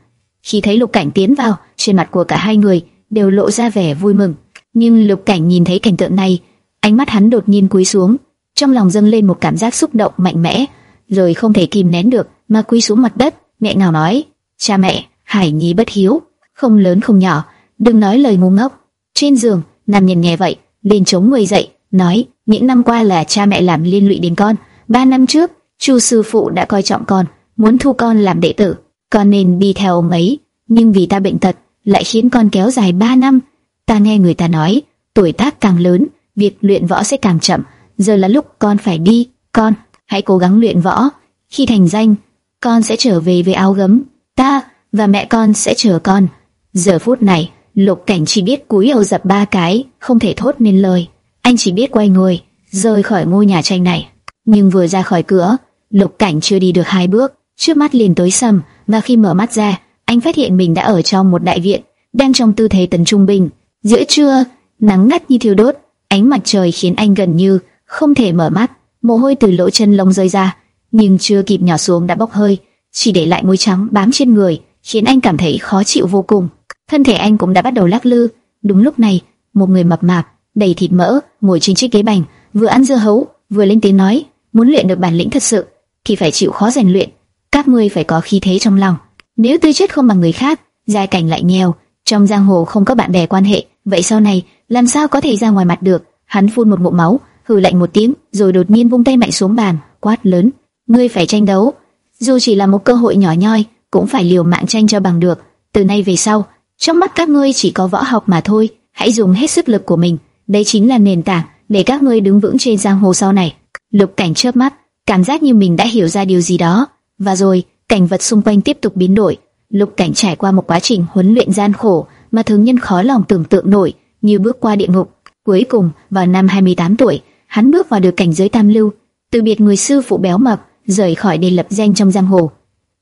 Khi thấy Lục Cảnh tiến vào, trên mặt của cả hai người đều lộ ra vẻ vui mừng, nhưng Lục Cảnh nhìn thấy cảnh tượng này, ánh mắt hắn đột nhiên cúi xuống, trong lòng dâng lên một cảm giác xúc động mạnh mẽ, rồi không thể kìm nén được mà cúi xuống mặt đất, mẹ nào nói: "Cha mẹ, Hải Nhi bất hiếu, không lớn không nhỏ." đừng nói lời ngu ngốc. Trên giường, nam nhân nghe vậy, liền chống người dậy, nói, những năm qua là cha mẹ làm liên lụy đến con. Ba năm trước, chu sư phụ đã coi trọng con, muốn thu con làm đệ tử, con nên đi theo ông ấy. Nhưng vì ta bệnh tật, lại khiến con kéo dài ba năm. Ta nghe người ta nói, tuổi tác càng lớn, việc luyện võ sẽ càng chậm. Giờ là lúc con phải đi, con, hãy cố gắng luyện võ. Khi thành danh, con sẽ trở về với áo gấm. Ta và mẹ con sẽ chờ con. Giờ phút này, Lục Cảnh chỉ biết cúi đầu dập ba cái, không thể thốt nên lời. Anh chỉ biết quay người, rời khỏi ngôi nhà tranh này. Nhưng vừa ra khỏi cửa, Lục Cảnh chưa đi được hai bước, trước mắt liền tối sầm, và khi mở mắt ra, anh phát hiện mình đã ở trong một đại viện, đang trong tư thế tấn trung bình. Giữa trưa, nắng gắt như thiêu đốt, ánh mặt trời khiến anh gần như không thể mở mắt, mồ hôi từ lỗ chân lông rơi ra, nhưng chưa kịp nhỏ xuống đã bốc hơi, chỉ để lại môi trắng bám trên người, khiến anh cảm thấy khó chịu vô cùng thân thể anh cũng đã bắt đầu lắc lư. Đúng lúc này, một người mập mạp, đầy thịt mỡ, ngồi trên chiếc ghế bành, vừa ăn dưa hấu, vừa lên tiếng nói, muốn luyện được bản lĩnh thật sự, thì phải chịu khó rèn luyện. Các ngươi phải có khí thế trong lòng. Nếu tư chất không bằng người khác, gia cảnh lại nghèo, trong giang hồ không có bạn bè quan hệ, vậy sau này làm sao có thể ra ngoài mặt được? Hắn phun một ngụm máu, hừ lạnh một tiếng, rồi đột nhiên vung tay mạnh xuống bàn, quát lớn: "Ngươi phải tranh đấu, dù chỉ là một cơ hội nhỏ nhoi, cũng phải liều mạng tranh cho bằng được. Từ nay về sau, trong mắt các ngươi chỉ có võ học mà thôi, hãy dùng hết sức lực của mình, đây chính là nền tảng để các ngươi đứng vững trên giang hồ sau này." Lục Cảnh chớp mắt, cảm giác như mình đã hiểu ra điều gì đó, và rồi, cảnh vật xung quanh tiếp tục biến đổi. Lục Cảnh trải qua một quá trình huấn luyện gian khổ mà thường nhân khó lòng tưởng tượng nổi, như bước qua địa ngục. Cuối cùng, vào năm 28 tuổi, hắn bước vào được cảnh giới tam lưu, từ biệt người sư phụ béo mập, rời khỏi đền lập danh trong giang hồ.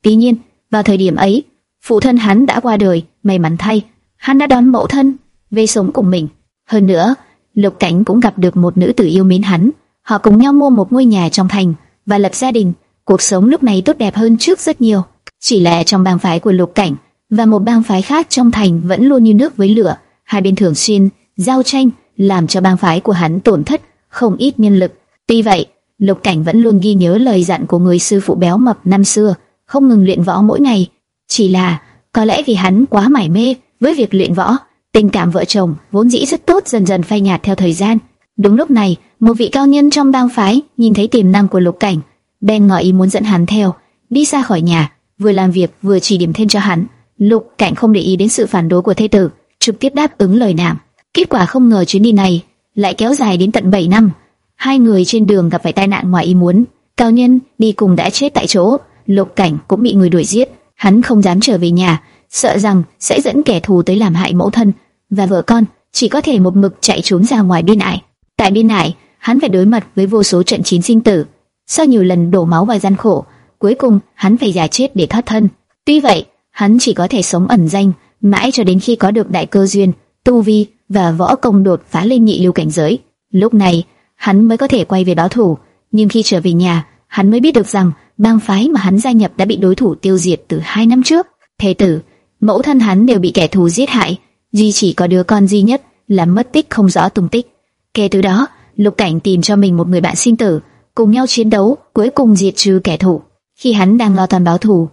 Tuy nhiên, vào thời điểm ấy, phụ thân hắn đã qua đời, may mắn thay, hắn đã đón mẫu thân về sống cùng mình. Hơn nữa, Lục Cảnh cũng gặp được một nữ tử yêu mến hắn, họ cùng nhau mua một ngôi nhà trong thành và lập gia đình. Cuộc sống lúc này tốt đẹp hơn trước rất nhiều. Chỉ là trong bang phái của Lục Cảnh và một bang phái khác trong thành vẫn luôn như nước với lửa, hai bên thường xuyên giao tranh, làm cho bang phái của hắn tổn thất không ít nhân lực. Tuy vậy, Lục Cảnh vẫn luôn ghi nhớ lời dặn của người sư phụ béo mập năm xưa, không ngừng luyện võ mỗi ngày. Chỉ là, có lẽ vì hắn quá mải mê với việc luyện võ, tình cảm vợ chồng vốn dĩ rất tốt dần dần phai nhạt theo thời gian. Đúng lúc này, một vị cao nhân trong bang phái nhìn thấy tiềm năng của Lục Cảnh, bèn ngỏ ý muốn dẫn hắn theo, đi ra khỏi nhà, vừa làm việc vừa chỉ điểm thêm cho hắn. Lục Cảnh không để ý đến sự phản đối của thế tử, trực tiếp đáp ứng lời nàng. Kết quả không ngờ chuyến đi này lại kéo dài đến tận 7 năm. Hai người trên đường gặp phải tai nạn ngoài ý muốn, cao nhân đi cùng đã chết tại chỗ, Lục Cảnh cũng bị người đuổi giết, hắn không dám trở về nhà, sợ rằng sẽ dẫn kẻ thù tới làm hại mẫu thân và vợ con, chỉ có thể một mực chạy trốn ra ngoài biên ải. Tại biên ải, hắn phải đối mặt với vô số trận chiến sinh tử. Sau nhiều lần đổ máu và gian khổ, cuối cùng hắn phải giả chết để thoát thân. Tuy vậy, hắn chỉ có thể sống ẩn danh mãi cho đến khi có được đại cơ duyên, tu vi và võ công đột phá lên nhị lưu cảnh giới. Lúc này, hắn mới có thể quay về báo thủ. Nhưng khi trở về nhà, hắn mới biết được rằng bang phái mà hắn gia nhập đã bị đối thủ tiêu diệt từ hai năm trước. Thề tử, mẫu thân hắn đều bị kẻ thù giết hại, duy chỉ có đứa con duy nhất là mất tích không rõ tung tích. Kể từ đó, Lục Cảnh tìm cho mình một người bạn sinh tử, cùng nhau chiến đấu, cuối cùng diệt trừ kẻ thù. Khi hắn đang lo toàn báo thù,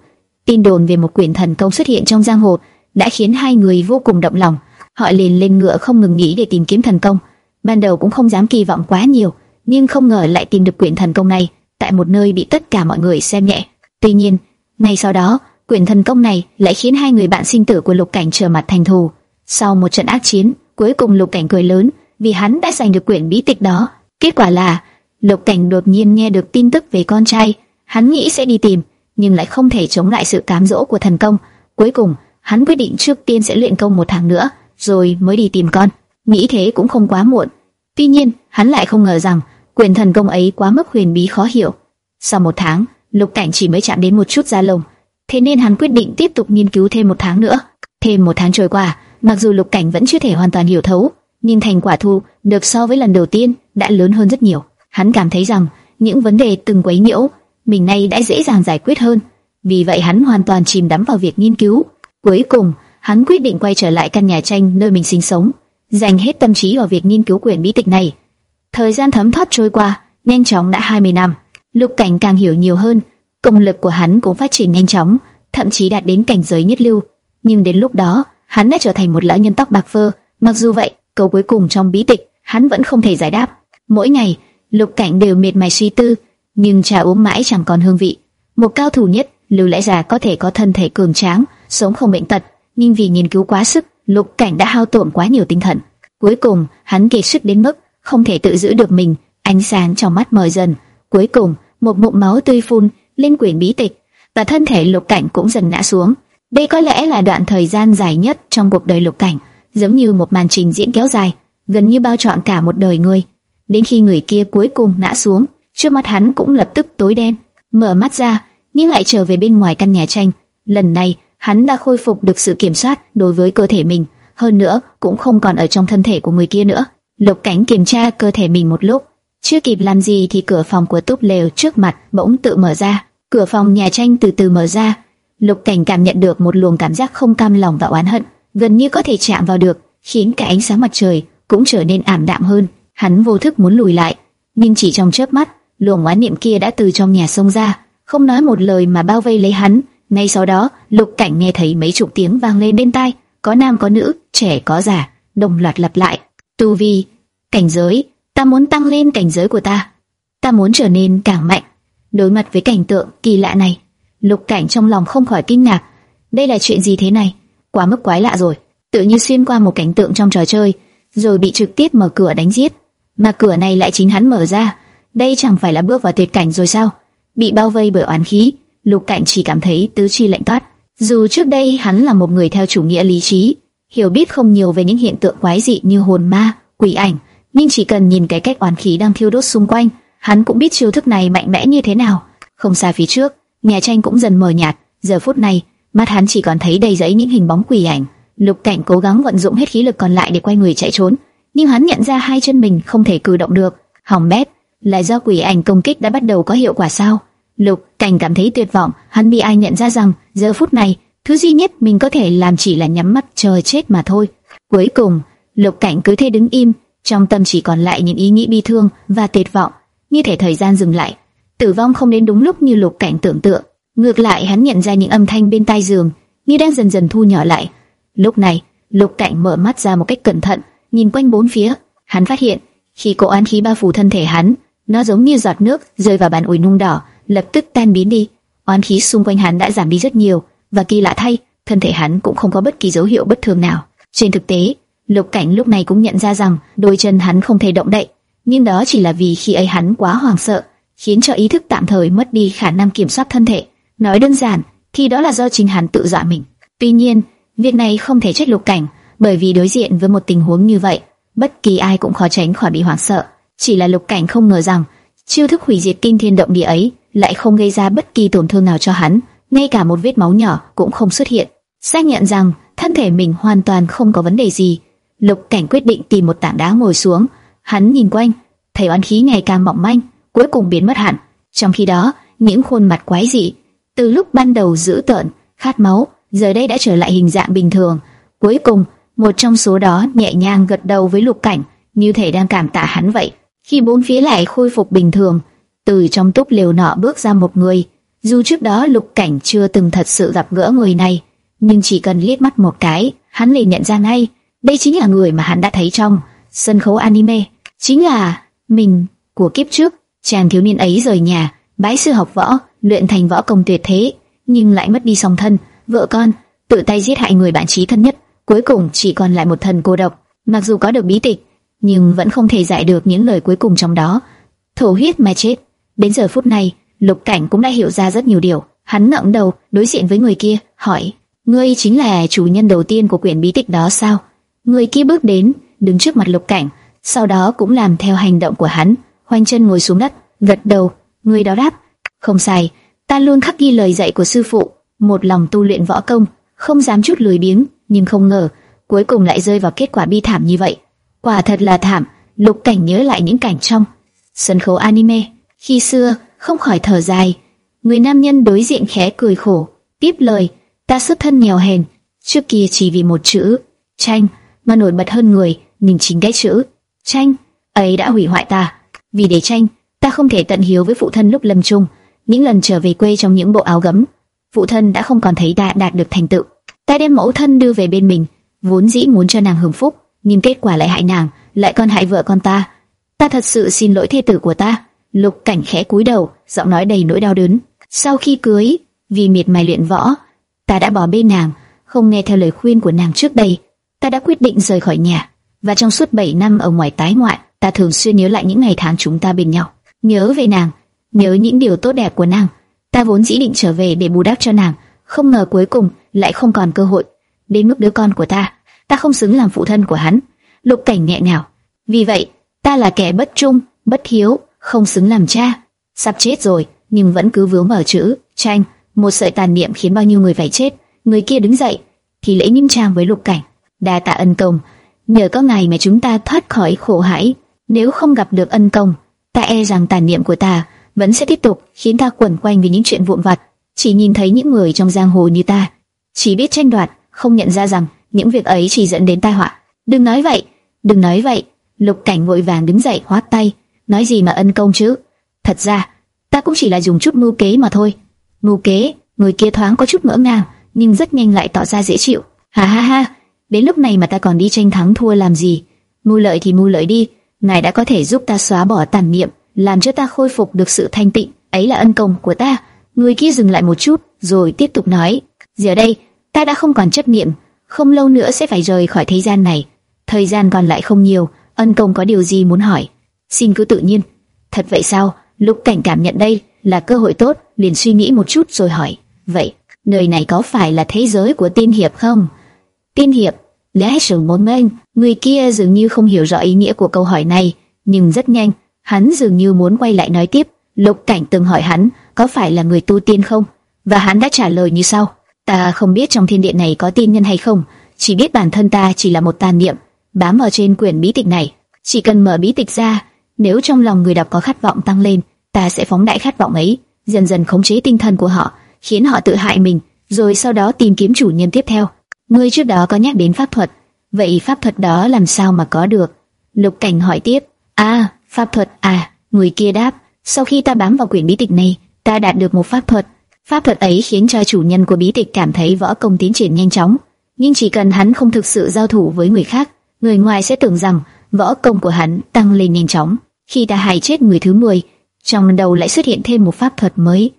tin đồn về một quyển thần công xuất hiện trong giang hồ đã khiến hai người vô cùng động lòng. Họ liền lên ngựa không ngừng nghỉ để tìm kiếm thần công. Ban đầu cũng không dám kỳ vọng quá nhiều, nhưng không ngờ lại tìm được quyển thần công này tại một nơi bị tất cả mọi người xem nhẹ. Tuy nhiên, ngay sau đó, quyển thần công này lại khiến hai người bạn sinh tử của Lục Cảnh trở mặt thành thù. Sau một trận ác chiến, cuối cùng Lục Cảnh cười lớn vì hắn đã giành được quyển bí tịch đó. Kết quả là Lục Cảnh đột nhiên nghe được tin tức về con trai, hắn nghĩ sẽ đi tìm, nhưng lại không thể chống lại sự cám dỗ của thần công. Cuối cùng, hắn quyết định trước tiên sẽ luyện công một tháng nữa, rồi mới đi tìm con. Nghĩ thế cũng không quá muộn. Tuy nhiên, hắn lại không ngờ rằng quyền thần công ấy quá mức huyền bí khó hiểu. Sau một tháng, Lục Cảnh chỉ mới chạm đến một chút da lông, thế nên hắn quyết định tiếp tục nghiên cứu thêm một tháng nữa. Thêm một tháng trôi qua, mặc dù Lục Cảnh vẫn chưa thể hoàn toàn hiểu thấu, nhưng thành quả thu được so với lần đầu tiên đã lớn hơn rất nhiều. Hắn cảm thấy rằng những vấn đề từng quấy nhiễu mình nay đã dễ dàng giải quyết hơn. Vì vậy hắn hoàn toàn chìm đắm vào việc nghiên cứu. Cuối cùng, hắn quyết định quay trở lại căn nhà tranh nơi mình sinh sống, dành hết tâm trí vào việc nghiên cứu quyển bí tịch này. Thời gian thấm thoát trôi qua, nhanh chóng đã 20 năm. Lục Cảnh càng hiểu nhiều hơn, công lực của hắn cũng phát triển nhanh chóng, thậm chí đạt đến cảnh giới nhất lưu. Nhưng đến lúc đó, hắn đã trở thành một lão nhân tóc bạc phơ. Mặc dù vậy, câu cuối cùng trong bí tịch, hắn vẫn không thể giải đáp. Mỗi ngày, Lục Cảnh đều miệt mài suy tư, nhưng trà uống mãi chẳng còn hương vị. Một cao thủ nhất, Lưu Lẽ Già có thể có thân thể cường tráng, sống không bệnh tật, nhưng vì nghiên cứu quá sức, Lục Cảnh đã hao tổn quá nhiều tinh thần. Cuối cùng, hắn kiệt sức đến mức không thể tự giữ được mình, ánh sáng trong mắt mờ dần. Cuối cùng, một ngụm máu tươi phun lên quyển bí tịch, và thân thể Lục Cảnh cũng dần ngã xuống. Đây có lẽ là đoạn thời gian dài nhất trong cuộc đời Lục Cảnh, giống như một màn trình diễn kéo dài, gần như bao trọn cả một đời người. Đến khi người kia cuối cùng ngã xuống, trước mắt hắn cũng lập tức tối đen. Mở mắt ra, nhưng lại trở về bên ngoài căn nhà tranh. Lần này, hắn đã khôi phục được sự kiểm soát đối với cơ thể mình, hơn nữa cũng không còn ở trong thân thể của người kia nữa. Lục Cảnh kiểm tra cơ thể mình một lúc, chưa kịp làm gì thì cửa phòng của túp lều trước mặt bỗng tự mở ra. Cửa phòng nhà tranh từ từ mở ra. Lục Cảnh cảm nhận được một luồng cảm giác không cam lòng và oán hận, gần như có thể chạm vào được, khiến cả ánh sáng mặt trời cũng trở nên ảm đạm hơn. Hắn vô thức muốn lùi lại, nhưng chỉ trong chớp mắt, luồng oán niệm kia đã từ trong nhà xông ra, không nói một lời mà bao vây lấy hắn. Ngay sau đó, Lục Cảnh nghe thấy mấy chục tiếng vang lên bên tai, có nam có nữ, trẻ có già, đồng loạt lặp lại. Tu vi, cảnh giới, Ta muốn tăng lên cảnh giới của ta. Ta muốn trở nên càng mạnh. Đối mặt với cảnh tượng kỳ lạ này, Lục Cảnh trong lòng không khỏi kinh ngạc. Đây là chuyện gì thế này? Quá mức quái lạ rồi. Tự như xuyên qua một cảnh tượng trong trò chơi, rồi bị trực tiếp mở cửa đánh giết. Mà cửa này lại chính hắn mở ra. Đây chẳng phải là bước vào tuyệt cảnh rồi sao? Bị bao vây bởi oán khí, Lục Cảnh chỉ cảm thấy tứ chi lạnh toát. Dù trước đây hắn là một người theo chủ nghĩa lý trí, hiểu biết không nhiều về những hiện tượng quái dị như hồn ma, quỷ ảnh, nhưng chỉ cần nhìn cái cách oán khí đang thiêu đốt xung quanh, hắn cũng biết chiêu thức này mạnh mẽ như thế nào. Không xa phía trước, nhà tranh cũng dần mờ nhạt, giờ phút này, mắt hắn chỉ còn thấy đầy giấy những hình bóng quỷ ảnh. Lục Cảnh cố gắng vận dụng hết khí lực còn lại để quay người chạy trốn, nhưng hắn nhận ra hai chân mình không thể cử động được. Hỏng bét, là do quỷ ảnh công kích đã bắt đầu có hiệu quả sao? Lục Cảnh cảm thấy tuyệt vọng, hắn bị ai nhận ra rằng giờ phút này thứ duy nhất mình có thể làm chỉ là nhắm mắt chờ chết mà thôi. Cuối cùng, Lục Cảnh cứ thế đứng im, trong tâm chỉ còn lại những ý nghĩ bi thương và tuyệt vọng, như thể thời gian dừng lại. Tử vong không đến đúng lúc như Lục Cảnh tưởng tượng, ngược lại hắn nhận ra những âm thanh bên tai giường, như đang dần dần thu nhỏ lại. Lúc này, Lục Cảnh mở mắt ra một cách cẩn thận, nhìn quanh bốn phía, hắn phát hiện khi cỗ oán khí bao phủ thân thể hắn, nó giống như giọt nước rơi vào bàn ủi nung đỏ, lập tức tan biến đi. Oán khí xung quanh hắn đã giảm đi rất nhiều, và kỳ lạ thay, thân thể hắn cũng không có bất kỳ dấu hiệu bất thường nào. Trên thực tế, Lục Cảnh lúc này cũng nhận ra rằng đôi chân hắn không thể động đậy, nhưng đó chỉ là vì khi ấy hắn quá hoảng sợ, khiến cho ý thức tạm thời mất đi khả năng kiểm soát thân thể. Nói đơn giản, thì đó là do chính hắn tự dọa mình. Tuy nhiên, việc này không thể trách Lục Cảnh, bởi vì đối diện với một tình huống như vậy, bất kỳ ai cũng khó tránh khỏi bị hoảng sợ. Chỉ là Lục Cảnh không ngờ rằng chiêu thức hủy diệt kinh thiên động địa ấy lại không gây ra bất kỳ tổn thương nào cho hắn, ngay cả một vết máu nhỏ cũng không xuất hiện. Xác nhận rằng thân thể mình hoàn toàn không có vấn đề gì, Lục Cảnh quyết định tìm một tảng đá ngồi xuống. Hắn nhìn quanh, thấy oán khí ngày càng mỏng manh, cuối cùng biến mất hẳn. Trong khi đó, những khuôn mặt quái dị, từ lúc ban đầu dữ tợn, khát máu, giờ đây đã trở lại hình dạng bình thường. Cuối cùng, một trong số đó nhẹ nhàng gật đầu với Lục Cảnh, như thể đang cảm tạ hắn vậy. Khi bốn phía lại khôi phục bình thường, từ trong túp lều nọ bước ra một người. Dù trước đó Lục Cảnh chưa từng thật sự gặp gỡ người này, nhưng chỉ cần liếc mắt một cái, hắn liền nhận ra ngay, đây chính là người mà hắn đã thấy trong sân khấu anime, chính là mình của kiếp trước. Chàng thiếu niên ấy rời nhà, bái sư học võ, luyện thành võ công tuyệt thế, nhưng lại mất đi song thân, vợ con, tự tay giết hại người bạn chí thân nhất, cuối cùng chỉ còn lại một thần cô độc. Mặc dù có được bí tịch, nhưng vẫn không thể giải được những lời cuối cùng trong đó. Thổ huyết mà chết. Đến giờ phút này, Lục Cảnh cũng đã hiểu ra rất nhiều điều. Hắn ngẩng đầu, đối diện với người kia, hỏi: "Ngươi chính là chủ nhân đầu tiên của quyển bí tịch đó sao?" Người kia bước đến, đứng trước mặt Lục Cảnh, sau đó cũng làm theo hành động của hắn, khoanh chân ngồi xuống đất, gật đầu. Người đó đáp: "Không sai, ta luôn khắc ghi lời dạy của sư phụ, một lòng tu luyện võ công, không dám chút lười biếng, nhưng không ngờ, cuối cùng lại rơi vào kết quả bi thảm như vậy." Quả thật là thảm, Lục Cảnh nhớ lại những cảnh trong sân khấu anime, khi xưa, không khỏi thở dài. Người nam nhân đối diện khẽ cười khổ, tiếp lời, ta xuất thân nghèo hèn, trước kia chỉ vì một chữ, tranh, mà nổi bật hơn người, nhìn chính cái chữ, tranh, ấy đã hủy hoại ta. Vì để tranh, ta không thể tận hiếu với phụ thân lúc lâm chung, những lần trở về quê trong những bộ áo gấm, phụ thân đã không còn thấy ta đạt được thành tựu. Ta đem mẫu thân đưa về bên mình, vốn dĩ muốn cho nàng hưởng phúc, nhưng kết quả lại hại nàng, lại còn hại vợ con ta. Ta thật sự xin lỗi thê tử của ta. Lục Cảnh khẽ cúi đầu, giọng nói đầy nỗi đau đớn. Sau khi cưới, vì miệt mài luyện võ, ta đã bỏ bê nàng, không nghe theo lời khuyên của nàng trước đây. Ta đã quyết định rời khỏi nhà, và trong suốt 7 năm ở ngoài tái ngoại, ta thường xuyên nhớ lại những ngày tháng chúng ta bên nhau, nhớ về nàng, nhớ những điều tốt đẹp của nàng. Ta vốn dĩ định trở về để bù đắp cho nàng, không ngờ cuối cùng lại không còn cơ hội. Đến mức đứa con của ta ta không xứng làm phụ thân của hắn. Lục Cảnh nhẹ nào. Vì vậy, ta là kẻ bất trung, bất hiếu, không xứng làm cha. Sắp chết rồi, nhưng vẫn cứ vướng mở chữ tranh. Một sợi tàn niệm khiến bao nhiêu người phải chết. Người kia đứng dậy, thì lễ nghiêm trang với Lục Cảnh. Đa tạ ân công, nhờ có ngày mà chúng ta thoát khỏi khổ hải. Nếu không gặp được ân công, ta e rằng tàn niệm của ta vẫn sẽ tiếp tục khiến ta quẩn quanh vì những chuyện vụn vặt. Chỉ nhìn thấy những người trong giang hồ như ta, chỉ biết tranh đoạt, không nhận ra rằng những việc ấy chỉ dẫn đến tai họa. Đừng nói vậy, đừng nói vậy. Lục Cảnh vội vàng đứng dậy hóa tay, nói gì mà ân công chứ? Thật ra, ta cũng chỉ là dùng chút mưu kế mà thôi. Mưu kế, người kia thoáng có chút ngỡ ngàng, nhưng rất nhanh lại tỏ ra dễ chịu. Ha ha ha, đến lúc này mà ta còn đi tranh thắng thua làm gì? Mưu lợi thì mưu lợi đi, ngài đã có thể giúp ta xóa bỏ tàn niệm, làm cho ta khôi phục được sự thanh tịnh, ấy là ân công của ta. Người kia dừng lại một chút, rồi tiếp tục nói, giờ đây, ta đã không còn chấp niệm, không lâu nữa sẽ phải rời khỏi thế gian này. Thời gian còn lại không nhiều, ân công có điều gì muốn hỏi? Xin cứ tự nhiên. Thật vậy sao? Lục cảnh cảm nhận đây là cơ hội tốt, liền suy nghĩ một chút rồi hỏi. Vậy, nơi này có phải là thế giới của tiên hiệp không? Tiên hiệp, lẽ sự muốn mênh, người kia dường như không hiểu rõ ý nghĩa của câu hỏi này, nhưng rất nhanh, hắn dường như muốn quay lại nói tiếp. Lục cảnh từng hỏi hắn có phải là người tu tiên không, và hắn đã trả lời như sau: Ta không biết trong thiên địa này có tiên nhân hay không, chỉ biết bản thân ta chỉ là một tàn niệm, bám ở trên quyển bí tịch này. Chỉ cần mở bí tịch ra, nếu trong lòng người đọc có khát vọng tăng lên, ta sẽ phóng đại khát vọng ấy, dần dần khống chế tinh thần của họ, khiến họ tự hại mình, rồi sau đó tìm kiếm chủ nhân tiếp theo. Ngươi trước đó có nhắc đến pháp thuật, vậy pháp thuật đó làm sao mà có được? Lục Cảnh hỏi tiếp. À, pháp thuật à? Người kia đáp. Sau khi ta bám vào quyển bí tịch này, ta đạt được một pháp thuật. Pháp thuật ấy khiến cho chủ nhân của bí tịch cảm thấy võ công tiến triển nhanh chóng, nhưng chỉ cần hắn không thực sự giao thủ với người khác, người ngoài sẽ tưởng rằng võ công của hắn tăng lên nhanh chóng. Khi ta hại chết người thứ 10, trong đầu lại xuất hiện thêm một pháp thuật mới.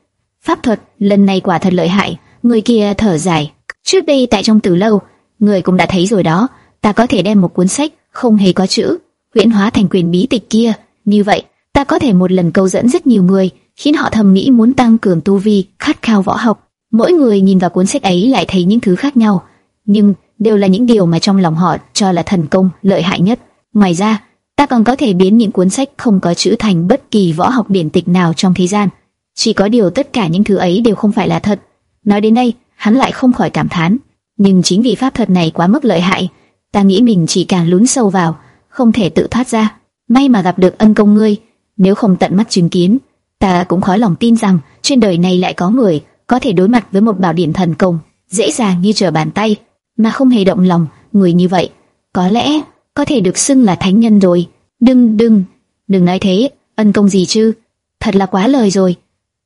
Pháp thuật lần này quả thật lợi hại, người kia thở dài. Trước đây tại trong tử lâu, người cũng đã thấy rồi đó, ta có thể đem một cuốn sách không hề có chữ, huyễn hóa thành quyền bí tịch kia. Như vậy, ta có thể một lần câu dẫn rất nhiều người, khiến họ thầm nghĩ muốn tăng cường tu vi, khát khao võ học. Mỗi người nhìn vào cuốn sách ấy lại thấy những thứ khác nhau, nhưng đều là những điều mà trong lòng họ cho là thần công lợi hại nhất. Ngoài ra, ta còn có thể biến những cuốn sách không có chữ thành bất kỳ võ học điển tịch nào trong thế gian. Chỉ có điều tất cả những thứ ấy đều không phải là thật. Nói đến đây, hắn lại không khỏi cảm thán. Nhưng chính vì pháp thuật này quá mức lợi hại, ta nghĩ mình chỉ càng lún sâu vào, không thể tự thoát ra. May mà gặp được ân công ngươi, nếu không tận mắt chứng kiến, ta cũng khó lòng tin rằng trên đời này lại có người có thể đối mặt với một bảo điển thần công dễ dàng như trở bàn tay mà không hề động lòng. Người như vậy, có lẽ có thể được xưng là thánh nhân rồi. Đừng đừng, đừng nói thế, ân công gì chứ? Thật là quá lời rồi.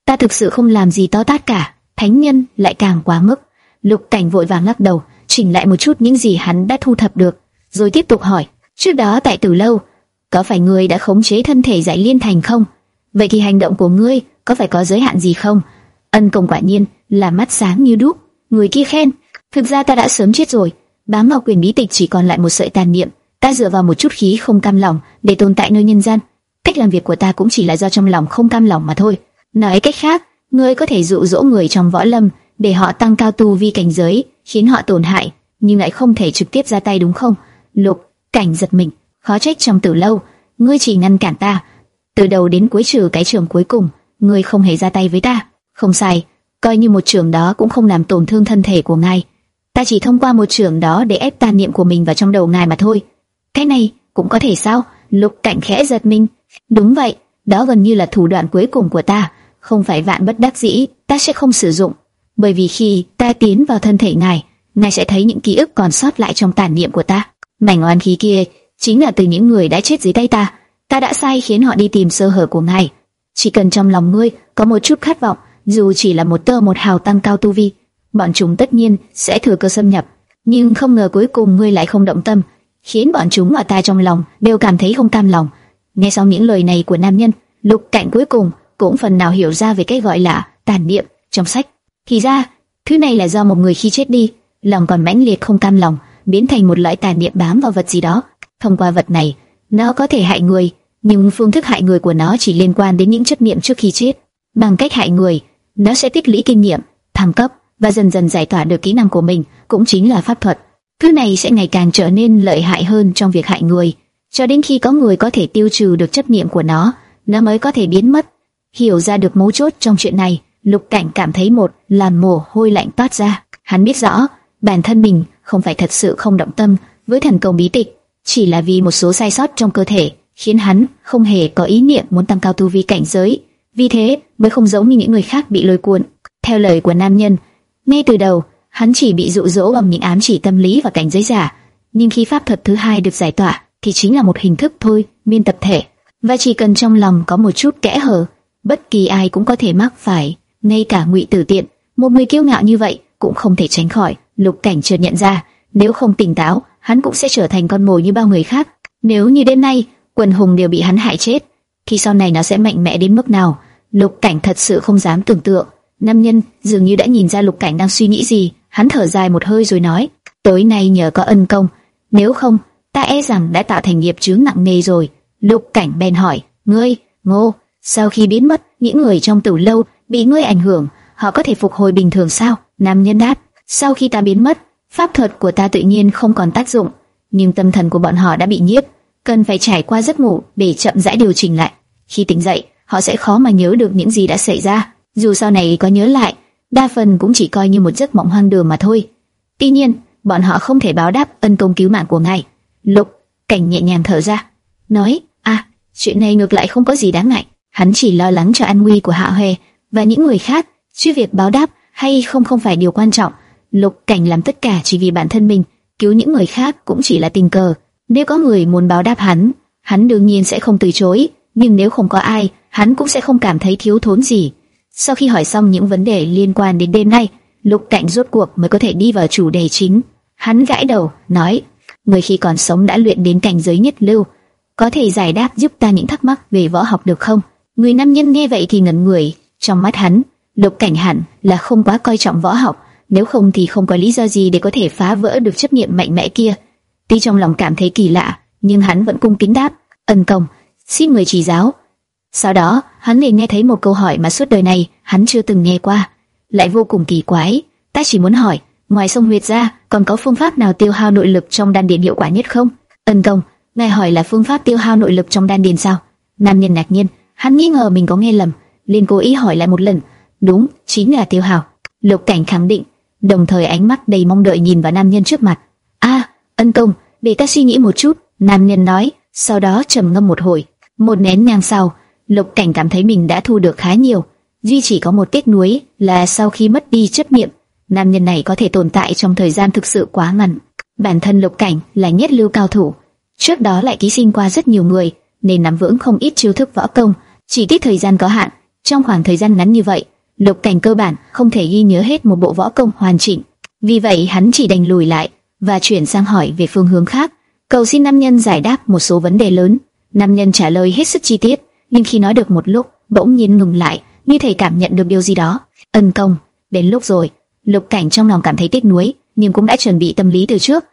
Ta thực sự không làm gì to tát cả, thánh nhân lại càng quá mức. Lục Cảnh vội vàng lắc đầu, chỉnh lại một chút những gì hắn đã thu thập được, rồi tiếp tục hỏi: trước đó tại Tử lâu, có phải người đã khống chế thân thể giải liên thành không? Vậy thì hành động của ngươi có phải có giới hạn gì không? Ân công quả nhiên là mắt sáng như đuốc. Người kia khen, thực ra ta đã sớm chết rồi, bám vào quyền bí tịch chỉ còn lại một sợi tàn niệm. Ta dựa vào một chút khí không cam lòng để tồn tại nơi nhân gian. Cách làm việc của ta cũng chỉ là do trong lòng không cam lòng mà thôi. Nói cách khác, ngươi có thể dụ dỗ người trong võ lâm để họ tăng cao tu vi cảnh giới, khiến họ tổn hại, nhưng lại không thể trực tiếp ra tay đúng không? Lục cảnh giật mình, khó trách trong tử lâu, ngươi chỉ ngăn cản ta, từ đầu đến cuối trừ cái trường cuối cùng, ngươi không hề ra tay với ta. Không sai, coi như một trường đó cũng không làm tổn thương thân thể của ngài. Ta chỉ thông qua một trường đó để ép tàn niệm của mình vào trong đầu ngài mà thôi. Cái này cũng có thể sao? Lục Cảnh khẽ giật mình. Đúng vậy, đó gần như là thủ đoạn cuối cùng của ta, không phải vạn bất đắc dĩ, ta sẽ không sử dụng, bởi vì khi ta tiến vào thân thể ngài, ngài sẽ thấy những ký ức còn sót lại trong tàn niệm của ta. Mảnh oan khí kia chính là từ những người đã chết dưới tay ta. Ta đã sai khiến họ đi tìm sơ hở của ngài. Chỉ cần trong lòng ngươi có một chút khát vọng, dù chỉ là một tơ một hào tăng cao tu vi, bọn chúng tất nhiên sẽ thừa cơ xâm nhập. Nhưng không ngờ cuối cùng ngươi lại không động tâm, khiến bọn chúng ở ta trong lòng đều cảm thấy không cam lòng. Nghe xong những lời này của nam nhân, Lục Cảnh cuối cùng cũng phần nào hiểu ra về cái gọi là tàn niệm trong sách. Thì ra, thứ này là do một người khi chết đi, lòng còn mãnh liệt không cam lòng, biến thành một loại tàn niệm bám vào vật gì đó. Thông qua vật này, nó có thể hại người, nhưng phương thức hại người của nó chỉ liên quan đến những chất niệm trước khi chết. Bằng cách hại người, nó sẽ tích lũy kinh nghiệm, thăng cấp và dần dần giải tỏa được kỹ năng của mình, cũng chính là pháp thuật. Thứ này sẽ ngày càng trở nên lợi hại hơn trong việc hại người, cho đến khi có người có thể tiêu trừ được chất niệm của nó, nó mới có thể biến mất. Hiểu ra được mấu chốt trong chuyện này, Lục Cảnh cảm thấy một làn mồ hôi lạnh toát ra. Hắn biết rõ, bản thân mình không phải thật sự không động tâm với thần công bí tịch, chỉ là vì một số sai sót trong cơ thể khiến hắn không hề có ý niệm muốn tăng cao tu vi cảnh giới, vì thế mới không giống như những người khác bị lôi cuốn. Theo lời của nam nhân, ngay từ đầu hắn chỉ bị dụ dỗ bằng những ám chỉ tâm lý và cảnh giới giả, nhưng khi pháp thuật thứ hai được giải tỏa, thì chính là một hình thức thôi, miên tập thể, và chỉ cần trong lòng có một chút kẽ hở, bất kỳ ai cũng có thể mắc phải, ngay cả ngụy tử tiện, một người kiêu ngạo như vậy cũng không thể tránh khỏi. Lục Cảnh chợt nhận ra, nếu không tỉnh táo, hắn cũng sẽ trở thành con mồi như bao người khác. Nếu như đêm nay quần hùng đều bị hắn hại chết, thì sau này nó sẽ mạnh mẽ đến mức nào? Lục Cảnh thật sự không dám tưởng tượng. Nam nhân dường như đã nhìn ra Lục Cảnh đang suy nghĩ gì, hắn thở dài một hơi rồi nói: "Tối nay nhờ có ân công, nếu không, ta e rằng đã tạo thành nghiệp chướng nặng nề rồi." Lục Cảnh bèn hỏi: "Ngươi, Ngô, sau khi biến mất, những người trong tử lâu bị ngươi ảnh hưởng, họ có thể phục hồi bình thường sao?" Nam nhân đáp: "Sau khi ta biến mất, pháp thuật của ta tự nhiên không còn tác dụng, nhưng tâm thần của bọn họ đã bị nhiếp, cần phải trải qua giấc ngủ để chậm rãi điều chỉnh lại. Khi tỉnh dậy, họ sẽ khó mà nhớ được những gì đã xảy ra. Dù sau này có nhớ lại, đa phần cũng chỉ coi như một giấc mộng hoang đường mà thôi. Tuy nhiên, bọn họ không thể báo đáp ân công cứu mạng của ngài. Lục cảnh nhẹ nhàng thở ra, nói: "À, chuyện này ngược lại không có gì đáng ngại. Hắn chỉ lo lắng cho an nguy của Hạ Huệ và những người khác, chứ việc báo đáp hay không không phải điều quan trọng. Lục cảnh làm tất cả chỉ vì bản thân mình, cứu những người khác cũng chỉ là tình cờ. Nếu có người muốn báo đáp hắn, hắn đương nhiên sẽ không từ chối, nhưng nếu không có ai, hắn cũng sẽ không cảm thấy thiếu thốn gì. Sau khi hỏi xong những vấn đề liên quan đến đêm nay, Lục Cảnh rốt cuộc mới có thể đi vào chủ đề chính. Hắn gãi đầu, nói: "Người khi còn sống đã luyện đến cảnh giới nhất lưu, có thể giải đáp giúp ta những thắc mắc về võ học được không?" Người nam nhân nghe vậy thì ngẩn người, trong mắt hắn, Lục Cảnh hẳn là không quá coi trọng võ học, nếu không thì không có lý do gì để có thể phá vỡ được chấp niệm mạnh mẽ kia. Tuy trong lòng cảm thấy kỳ lạ, nhưng hắn vẫn cung kính đáp: "Ân công, xin người chỉ giáo." Sau đó, hắn liền nghe thấy một câu hỏi mà suốt đời này hắn chưa từng nghe qua, lại vô cùng kỳ quái. Ta chỉ muốn hỏi, ngoài sông huyệt ra, còn có phương pháp nào tiêu hao nội lực trong đan điền hiệu quả nhất không? Ân công, ngài hỏi là phương pháp tiêu hao nội lực trong đan điền sao? Nam nhân ngạc nhiên, hắn nghi ngờ mình có nghe lầm, liền cố ý hỏi lại một lần. Đúng, chính là tiêu hao. Lục Cảnh khẳng định, đồng thời ánh mắt đầy mong đợi nhìn vào nam nhân trước mặt. A, ân công, để ta suy nghĩ một chút. Nam nhân nói, sau đó trầm ngâm một hồi. Một nén nhang sau, Lục Cảnh cảm thấy mình đã thu được khá nhiều, duy chỉ có một tiếc nuối là sau khi mất đi chấp niệm, nam nhân này có thể tồn tại trong thời gian thực sự quá ngắn. Bản thân Lục Cảnh là nhất lưu cao thủ, trước đó lại ký sinh qua rất nhiều người, nên nắm vững không ít chiêu thức võ công. Chỉ tiếc thời gian có hạn, trong khoảng thời gian ngắn như vậy, Lục Cảnh cơ bản không thể ghi nhớ hết một bộ võ công hoàn chỉnh. Vì vậy hắn chỉ đành lùi lại và chuyển sang hỏi về phương hướng khác, cầu xin nam nhân giải đáp một số vấn đề lớn. Nam nhân trả lời hết sức chi tiết, nhưng khi nói được một lúc, bỗng nhiên ngừng lại, như thể cảm nhận được điều gì đó. Ân công, đến lúc rồi. Lục Cảnh trong lòng cảm thấy tiếc nuối, nhưng cũng đã chuẩn bị tâm lý từ trước.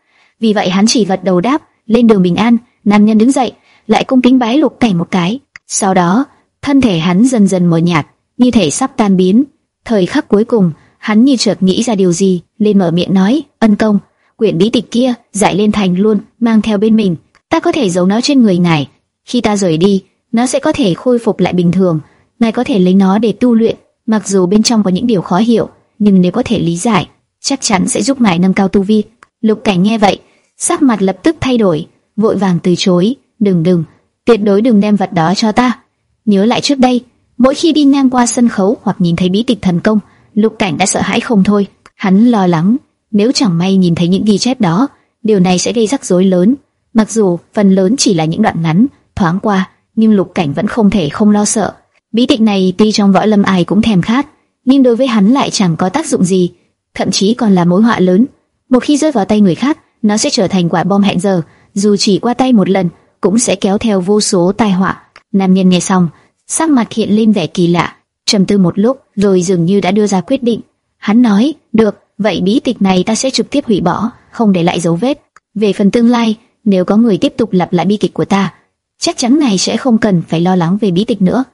Vì vậy hắn chỉ vật đầu đáp, lên đường bình an. Nam nhân đứng dậy, lại cung kính bái Lục Cảnh một cái. Sau đó, thân thể hắn dần dần mờ nhạt, như thể sắp tan biến. Thời khắc cuối cùng, hắn như chợt nghĩ ra điều gì, lên mở miệng nói: "Ân công, quyển bí tịch kia, giải lên thành luôn, mang theo bên mình. Ta có thể giấu nó trên người ngài. Khi ta rời đi, nó sẽ có thể khôi phục lại bình thường. Ngài có thể lấy nó để tu luyện, mặc dù bên trong có những điều khó hiểu, nhưng nếu có thể lý giải, chắc chắn sẽ giúp ngài nâng cao tu vi. Lục Cảnh nghe vậy, sắc mặt lập tức thay đổi, vội vàng từ chối, "Đừng đừng, tuyệt đối đừng đem vật đó cho ta." Nhớ lại trước đây, mỗi khi đi ngang qua sân khấu hoặc nhìn thấy bí tịch thần công, Lục Cảnh đã sợ hãi không thôi. Hắn lo lắng, nếu chẳng may nhìn thấy những ghi chép đó, điều này sẽ gây rắc rối lớn. Mặc dù phần lớn chỉ là những đoạn ngắn, thoáng qua, nhưng Lục Cảnh vẫn không thể không lo sợ. Bí tịch này tuy trong võ lâm ai cũng thèm khát, nhưng đối với hắn lại chẳng có tác dụng gì, thậm chí còn là mối họa lớn. Một khi rơi vào tay người khác, nó sẽ trở thành quả bom hẹn giờ, dù chỉ qua tay một lần, cũng sẽ kéo theo vô số tai họa. Nam nhân nghe xong, sắc mặt hiện lên vẻ kỳ lạ, trầm tư một lúc, rồi dường như đã đưa ra quyết định. Hắn nói, được, vậy bí tịch này ta sẽ trực tiếp hủy bỏ, không để lại dấu vết. Về phần tương lai, nếu có người tiếp tục lặp lại bi kịch của ta, chắc chắn ngài sẽ không cần phải lo lắng về bí tịch nữa.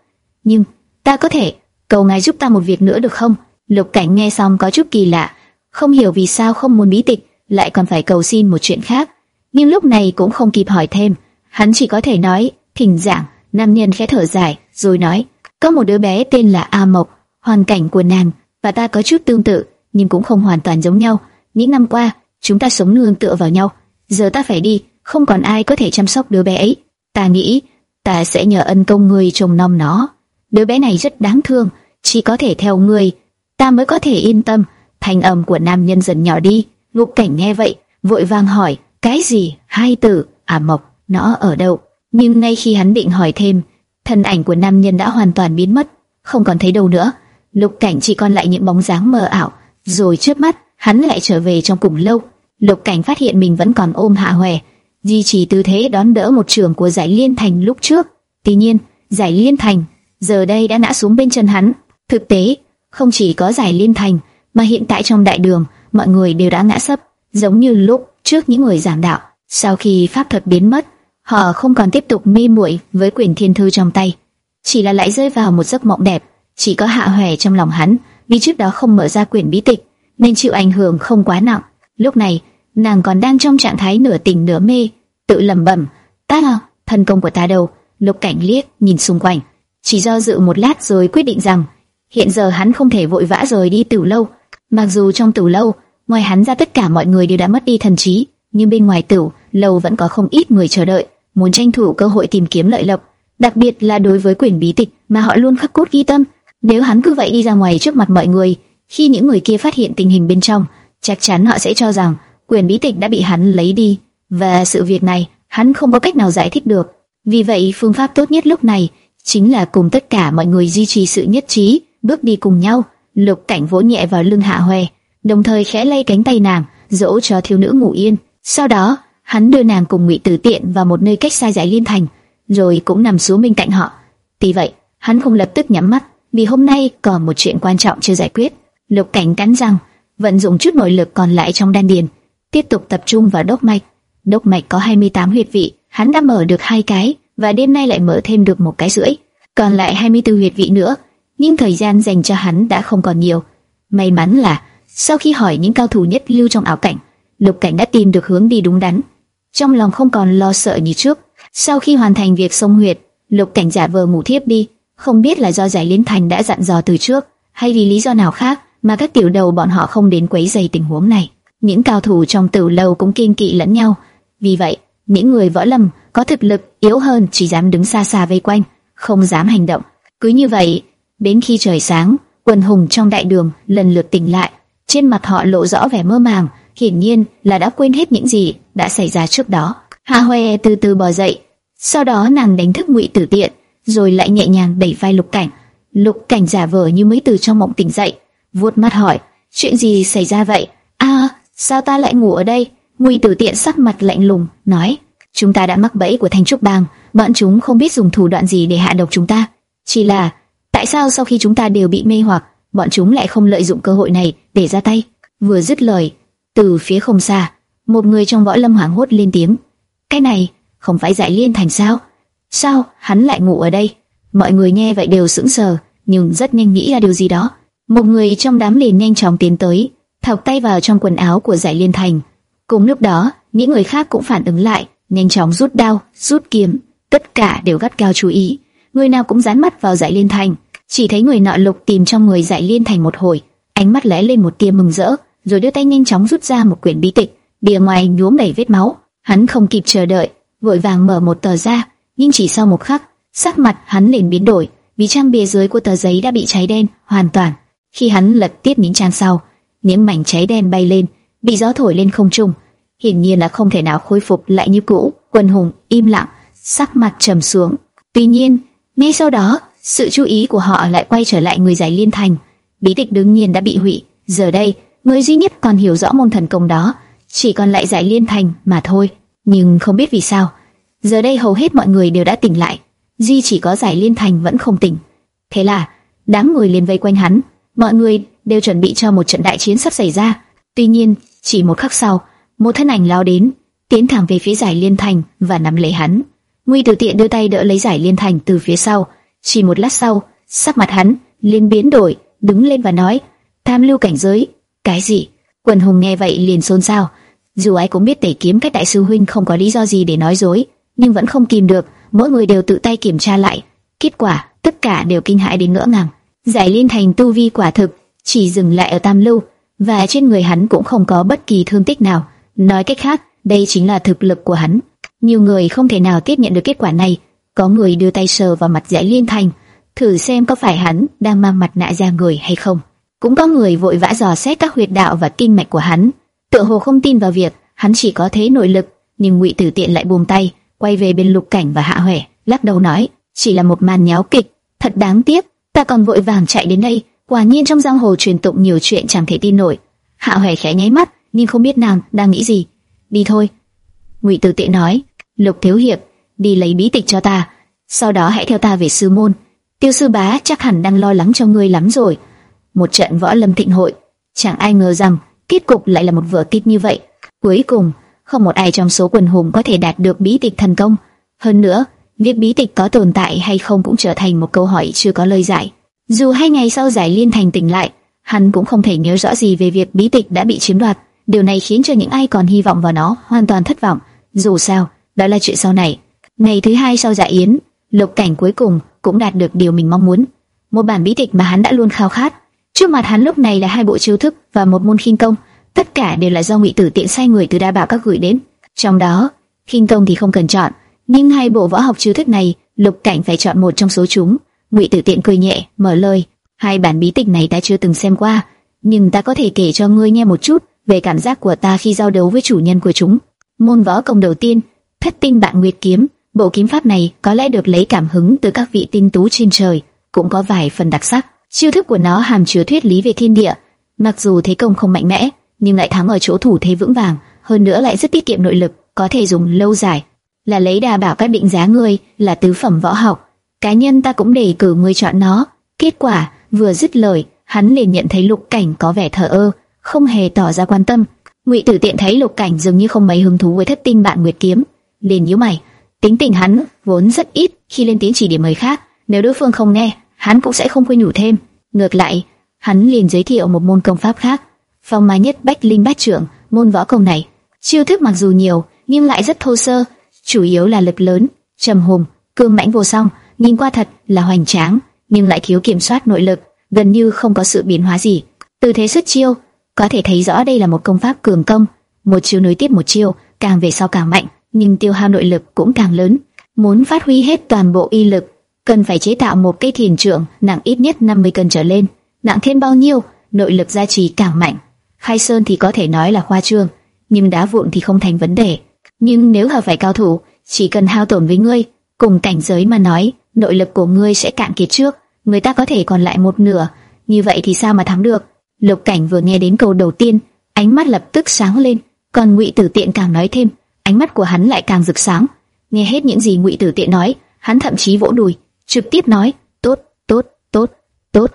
Nhưng ta có thể cầu ngài giúp ta một việc nữa được không? Lục Cảnh nghe xong có chút kỳ lạ, không hiểu vì sao không muốn bí tịch, lại còn phải cầu xin một chuyện khác. Nhưng lúc này cũng không kịp hỏi thêm, hắn chỉ có thể nói, thỉnh giảng. Nam nhân khẽ thở dài, rồi nói, có một đứa bé tên là A Mộc, hoàn cảnh của nàng và ta có chút tương tự, nhưng cũng không hoàn toàn giống nhau. Những năm qua, chúng ta sống nương tựa vào nhau. Giờ ta phải đi, không còn ai có thể chăm sóc đứa bé ấy. Ta nghĩ, ta sẽ nhờ ân công người trông nom nó. Đứa bé này rất đáng thương, chỉ có thể theo người, ta mới có thể yên tâm. Thanh âm của nam nhân dần nhỏ đi. Ngục cảnh nghe vậy, vội vàng hỏi, cái gì? Hai tử à mộc, nó ở đâu? Nhưng ngay khi hắn định hỏi thêm, thân ảnh của nam nhân đã hoàn toàn biến mất, không còn thấy đâu nữa. Lục cảnh chỉ còn lại những bóng dáng mờ ảo, rồi trước mắt hắn lại trở về trong cùng lâu. Lục cảnh phát hiện mình vẫn còn ôm hạ hoè, duy trì tư thế đón đỡ một trường của giải liên thành lúc trước. Tuy nhiên, giải liên thành giờ đây đã ngã xuống bên chân hắn. Thực tế, không chỉ có giải liên thành, mà hiện tại trong đại đường, mọi người đều đã ngã sấp, giống như lúc trước những người giảng đạo. Sau khi pháp thuật biến mất, họ không còn tiếp tục mê muội với quyển thiên thư trong tay, chỉ là lại rơi vào một giấc mộng đẹp. Chỉ có hạ hoè trong lòng hắn, vì trước đó không mở ra quyển bí tịch, nên chịu ảnh hưởng không quá nặng. Lúc này, nàng còn đang trong trạng thái nửa tỉnh nửa mê, tự lẩm bẩm: "Ta à, thân công của ta đâu?" Lục Cảnh liếc nhìn xung quanh, chỉ do dự một lát rồi quyết định rằng hiện giờ hắn không thể vội vã rời đi tử lâu. Mặc dù trong tử lâu, ngoài hắn ra tất cả mọi người đều đã mất đi thần trí, nhưng bên ngoài tử lâu vẫn có không ít người chờ đợi, muốn tranh thủ cơ hội tìm kiếm lợi lộc. Đặc biệt là đối với quyển bí tịch mà họ luôn khắc cốt ghi tâm. Nếu hắn cứ vậy đi ra ngoài trước mặt mọi người, khi những người kia phát hiện tình hình bên trong, chắc chắn họ sẽ cho rằng quyền bí tịch đã bị hắn lấy đi, và sự việc này hắn không có cách nào giải thích được. Vì vậy, phương pháp tốt nhất lúc này chính là cùng tất cả mọi người duy trì sự nhất trí, bước đi cùng nhau. Lục Cảnh vỗ nhẹ vào lưng Hạ Hoè, đồng thời khẽ lay cánh tay nàng, dỗ cho thiếu nữ ngủ yên. Sau đó, hắn đưa nàng cùng Ngụy Tử Tiện vào một nơi cách xa giải liên thành, rồi cũng nằm xuống bên cạnh họ. Tuy vậy, hắn không lập tức nhắm mắt, vì hôm nay còn một chuyện quan trọng chưa giải quyết. Lục Cảnh cắn răng, vận dụng chút nội lực còn lại trong đan điền, tiếp tục tập trung vào đốc mạch. Đốc mạch có 28 huyệt vị, hắn đã mở được hai cái và đêm nay lại mở thêm được một cái rưỡi, còn lại 24 huyệt vị nữa. Nhưng thời gian dành cho hắn đã không còn nhiều. May mắn là sau khi hỏi những cao thủ nhất lưu trong ảo cảnh, Lục Cảnh đã tìm được hướng đi đúng đắn. Trong lòng không còn lo sợ như trước. Sau khi hoàn thành việc sông huyệt, Lục Cảnh giả vờ ngủ thiếp đi, không biết là do Giải Liên Thành đã dặn dò từ trước, hay vì lý do nào khác mà các tiểu đầu bọn họ không đến quấy rầy tình huống này. Những cao thủ trong tử lâu cũng kiên kỵ lẫn nhau, vì vậy những người võ lâm có thực lực yếu hơn chỉ dám đứng xa xa vây quanh, không dám hành động. Cứ như vậy, đến khi trời sáng, quần hùng trong đại đường lần lượt tỉnh lại, trên mặt họ lộ rõ vẻ mơ màng, hiển nhiên là đã quên hết những gì đã xảy ra trước đó. Hà Huệ từ từ bò dậy, sau đó nàng đánh thức Ngụy Tử Tiện, rồi lại nhẹ nhàng đẩy vai Lục Cảnh. Lục Cảnh giả vờ như mới từ trong mộng tỉnh dậy, vuốt mắt hỏi: "Chuyện gì xảy ra vậy?" "A, sao ta lại ngủ ở đây?" Ngụy Tử Tiện sắc mặt lạnh lùng nói: "Chúng ta đã mắc bẫy của Thanh Trúc Bang, bọn chúng không biết dùng thủ đoạn gì để hạ độc chúng ta. Chỉ là tại sao sau khi chúng ta đều bị mê hoặc, bọn chúng lại không lợi dụng cơ hội này để ra tay?" Vừa dứt lời, từ phía không xa, một người trong võ lâm hoảng hốt lên tiếng: "Cái này không phải Giải Liên Thành sao?" Sao hắn lại ngủ ở đây? Mọi người nghe vậy đều sững sờ, nhưng rất nhanh nghĩ ra điều gì đó. Một người trong đám liền nhanh chóng tiến tới, thọc tay vào trong quần áo của Giải Liên Thành. Cùng lúc đó, những người khác cũng phản ứng lại, nhanh chóng rút đao, rút kiếm, tất cả đều gắt cao chú ý. Người nào cũng dán mắt vào Giải Liên Thành, chỉ thấy người nọ lục tìm trong người Giải Liên Thành một hồi, ánh mắt lóe lên một tia mừng rỡ, rồi đưa tay nhanh chóng rút ra một quyển bí tịch, bìa ngoài nhuốm đầy vết máu. Hắn không kịp chờ đợi, vội vàng mở một tờ ra, nhưng chỉ sau một khắc, sắc mặt hắn liền biến đổi, vì trang bìa dưới của tờ giấy đã bị cháy đen hoàn toàn. Khi hắn lật tiếp những trang sau, những mảnh cháy đen bay lên, bị gió thổi lên không trung, hiển nhiên là không thể nào khôi phục lại như cũ. Quân hùng im lặng, sắc mặt trầm xuống. Tuy nhiên, ngay sau đó, sự chú ý của họ lại quay trở lại người giải liên thành. Bí tịch đương nhiên đã bị hủy, giờ đây, người duy nhất còn hiểu rõ môn thần công đó, chỉ còn lại giải liên thành mà thôi. Nhưng không biết vì sao, Giờ đây hầu hết mọi người đều đã tỉnh lại, duy chỉ có Giải Liên Thành vẫn không tỉnh. Thế là, đám người liền vây quanh hắn, mọi người đều chuẩn bị cho một trận đại chiến sắp xảy ra. Tuy nhiên, chỉ một khắc sau, một thân ảnh lao đến, tiến thẳng về phía Giải Liên Thành và nắm lấy hắn. Nguy Tử Tiện đưa tay đỡ lấy Giải Liên Thành từ phía sau. Chỉ một lát sau, sắc mặt hắn liền biến đổi, đứng lên và nói: "Tham lưu cảnh giới, cái gì?" Quần hùng nghe vậy liền xôn xao. Dù ai cũng biết Tẩy Kiếm cách đại sư huynh không có lý do gì để nói dối, nhưng vẫn không kìm được, mỗi người đều tự tay kiểm tra lại. Kết quả, tất cả đều kinh hãi đến ngỡ ngàng. Giải Liên Thành tu vi quả thực chỉ dừng lại ở Tam Lưu, và trên người hắn cũng không có bất kỳ thương tích nào. Nói cách khác, đây chính là thực lực của hắn. Nhiều người không thể nào tiếp nhận được kết quả này. Có người đưa tay sờ vào mặt Giải Liên Thành, thử xem có phải hắn đang mang mặt nạ ra người hay không. Cũng có người vội vã dò xét các huyệt đạo và kinh mạch của hắn, tựa hồ không tin vào việc hắn chỉ có thế nội lực, nhưng Ngụy Tử Tiện lại buông tay, quay về bên Lục Cảnh và Hạ Huệ, lắc đầu nói, chỉ là một màn nháo kịch, thật đáng tiếc, ta còn vội vàng chạy đến đây, quả nhiên trong giang hồ truyền tụng nhiều chuyện chẳng thể tin nổi. Hạ Huệ khẽ nháy mắt, nhưng không biết nàng đang nghĩ gì. Đi thôi. Ngụy Tử Tiện nói, Lục Thiếu Hiệp, đi lấy bí tịch cho ta, sau đó hãy theo ta về sư môn. Tiêu sư bá chắc hẳn đang lo lắng cho ngươi lắm rồi. Một trận võ lâm thịnh hội, chẳng ai ngờ rằng kết cục lại là một vở kịch như vậy. Cuối cùng, không một ai trong số quần hùng có thể đạt được bí tịch thần công. Hơn nữa, việc bí tịch có tồn tại hay không cũng trở thành một câu hỏi chưa có lời giải. Dù hai ngày sau giải liên thành tỉnh lại, hắn cũng không thể nhớ rõ gì về việc bí tịch đã bị chiếm đoạt. Điều này khiến cho những ai còn hy vọng vào nó hoàn toàn thất vọng. Dù sao, đó là chuyện sau này. Ngày thứ hai sau dạ yến, Lục Cảnh cuối cùng cũng đạt được điều mình mong muốn, một bản bí tịch mà hắn đã luôn khao khát. Trước mặt hắn lúc này là hai bộ chiêu thức và một môn khinh công, tất cả đều là do Ngụy Tử Tiện sai người từ đa bảo các gửi đến. Trong đó, khinh công thì không cần chọn, nhưng hai bộ võ học chiêu thức này, Lục Cảnh phải chọn một trong số chúng. Ngụy Tử Tiện cười nhẹ, mở lời, hai bản bí tịch này ta chưa từng xem qua, nhưng ta có thể kể cho ngươi nghe một chút về cảm giác của ta khi giao đấu với chủ nhân của chúng. Môn võ công đầu tiên, Thất Tinh Bạn Nguyệt Kiếm, bộ kiếm pháp này có lẽ được lấy cảm hứng từ các vị tinh tú trên trời, cũng có vài phần đặc sắc. Chiêu thức của nó hàm chứa thuyết lý về thiên địa, mặc dù thế công không mạnh mẽ, nhưng lại thắng ở chỗ thủ thế vững vàng, hơn nữa lại rất tiết kiệm nội lực, có thể dùng lâu dài. Là lấy đà bảo các định giá ngươi là tứ phẩm võ học, cá nhân ta cũng đề cử ngươi chọn nó. Kết quả, vừa dứt lời, hắn liền nhận thấy Lục Cảnh có vẻ thờ ơ, không hề tỏ ra quan tâm. Ngụy Tử Tiện thấy Lục Cảnh dường như không mấy hứng thú với thất tinh bạn nguyệt kiếm, liền nhíu mày. Tính tình hắn vốn rất ít khi lên tiếng chỉ điểm người khác, nếu đối phương không nghe, hắn cũng sẽ không khuyên nhủ thêm. Ngược lại, hắn liền giới thiệu một môn công pháp khác, phong mai nhất bách linh bát trưởng. Môn võ công này, chiêu thức mặc dù nhiều, nhưng lại rất thô sơ, chủ yếu là lực lớn, trầm hùng, cương mãnh vô song, nhìn qua thật là hoành tráng, nhưng lại thiếu kiểm soát nội lực, gần như không có sự biến hóa gì. Từ thế xuất chiêu, có thể thấy rõ đây là một công pháp cường công, một chiêu nối tiếp một chiêu, càng về sau càng mạnh, nhưng tiêu hao nội lực cũng càng lớn. Muốn phát huy hết toàn bộ y lực, cần phải chế tạo một cây thiền trượng nặng ít nhất 50 cân trở lên. Nặng thêm bao nhiêu, nội lực gia trì càng mạnh. Khai sơn thì có thể nói là khoa trương, nhưng đá vụn thì không thành vấn đề. Nhưng nếu hợp phải cao thủ, chỉ cần hao tổn với ngươi, cùng cảnh giới mà nói, nội lực của ngươi sẽ cạn kiệt trước, người ta có thể còn lại một nửa. Như vậy thì sao mà thắng được? Lục Cảnh vừa nghe đến câu đầu tiên, ánh mắt lập tức sáng lên, còn Ngụy Tử Tiện càng nói thêm, ánh mắt của hắn lại càng rực sáng. Nghe hết những gì Ngụy Tử Tiện nói, hắn thậm chí vỗ đùi, trực tiếp nói, "Tốt, tốt, tốt, tốt."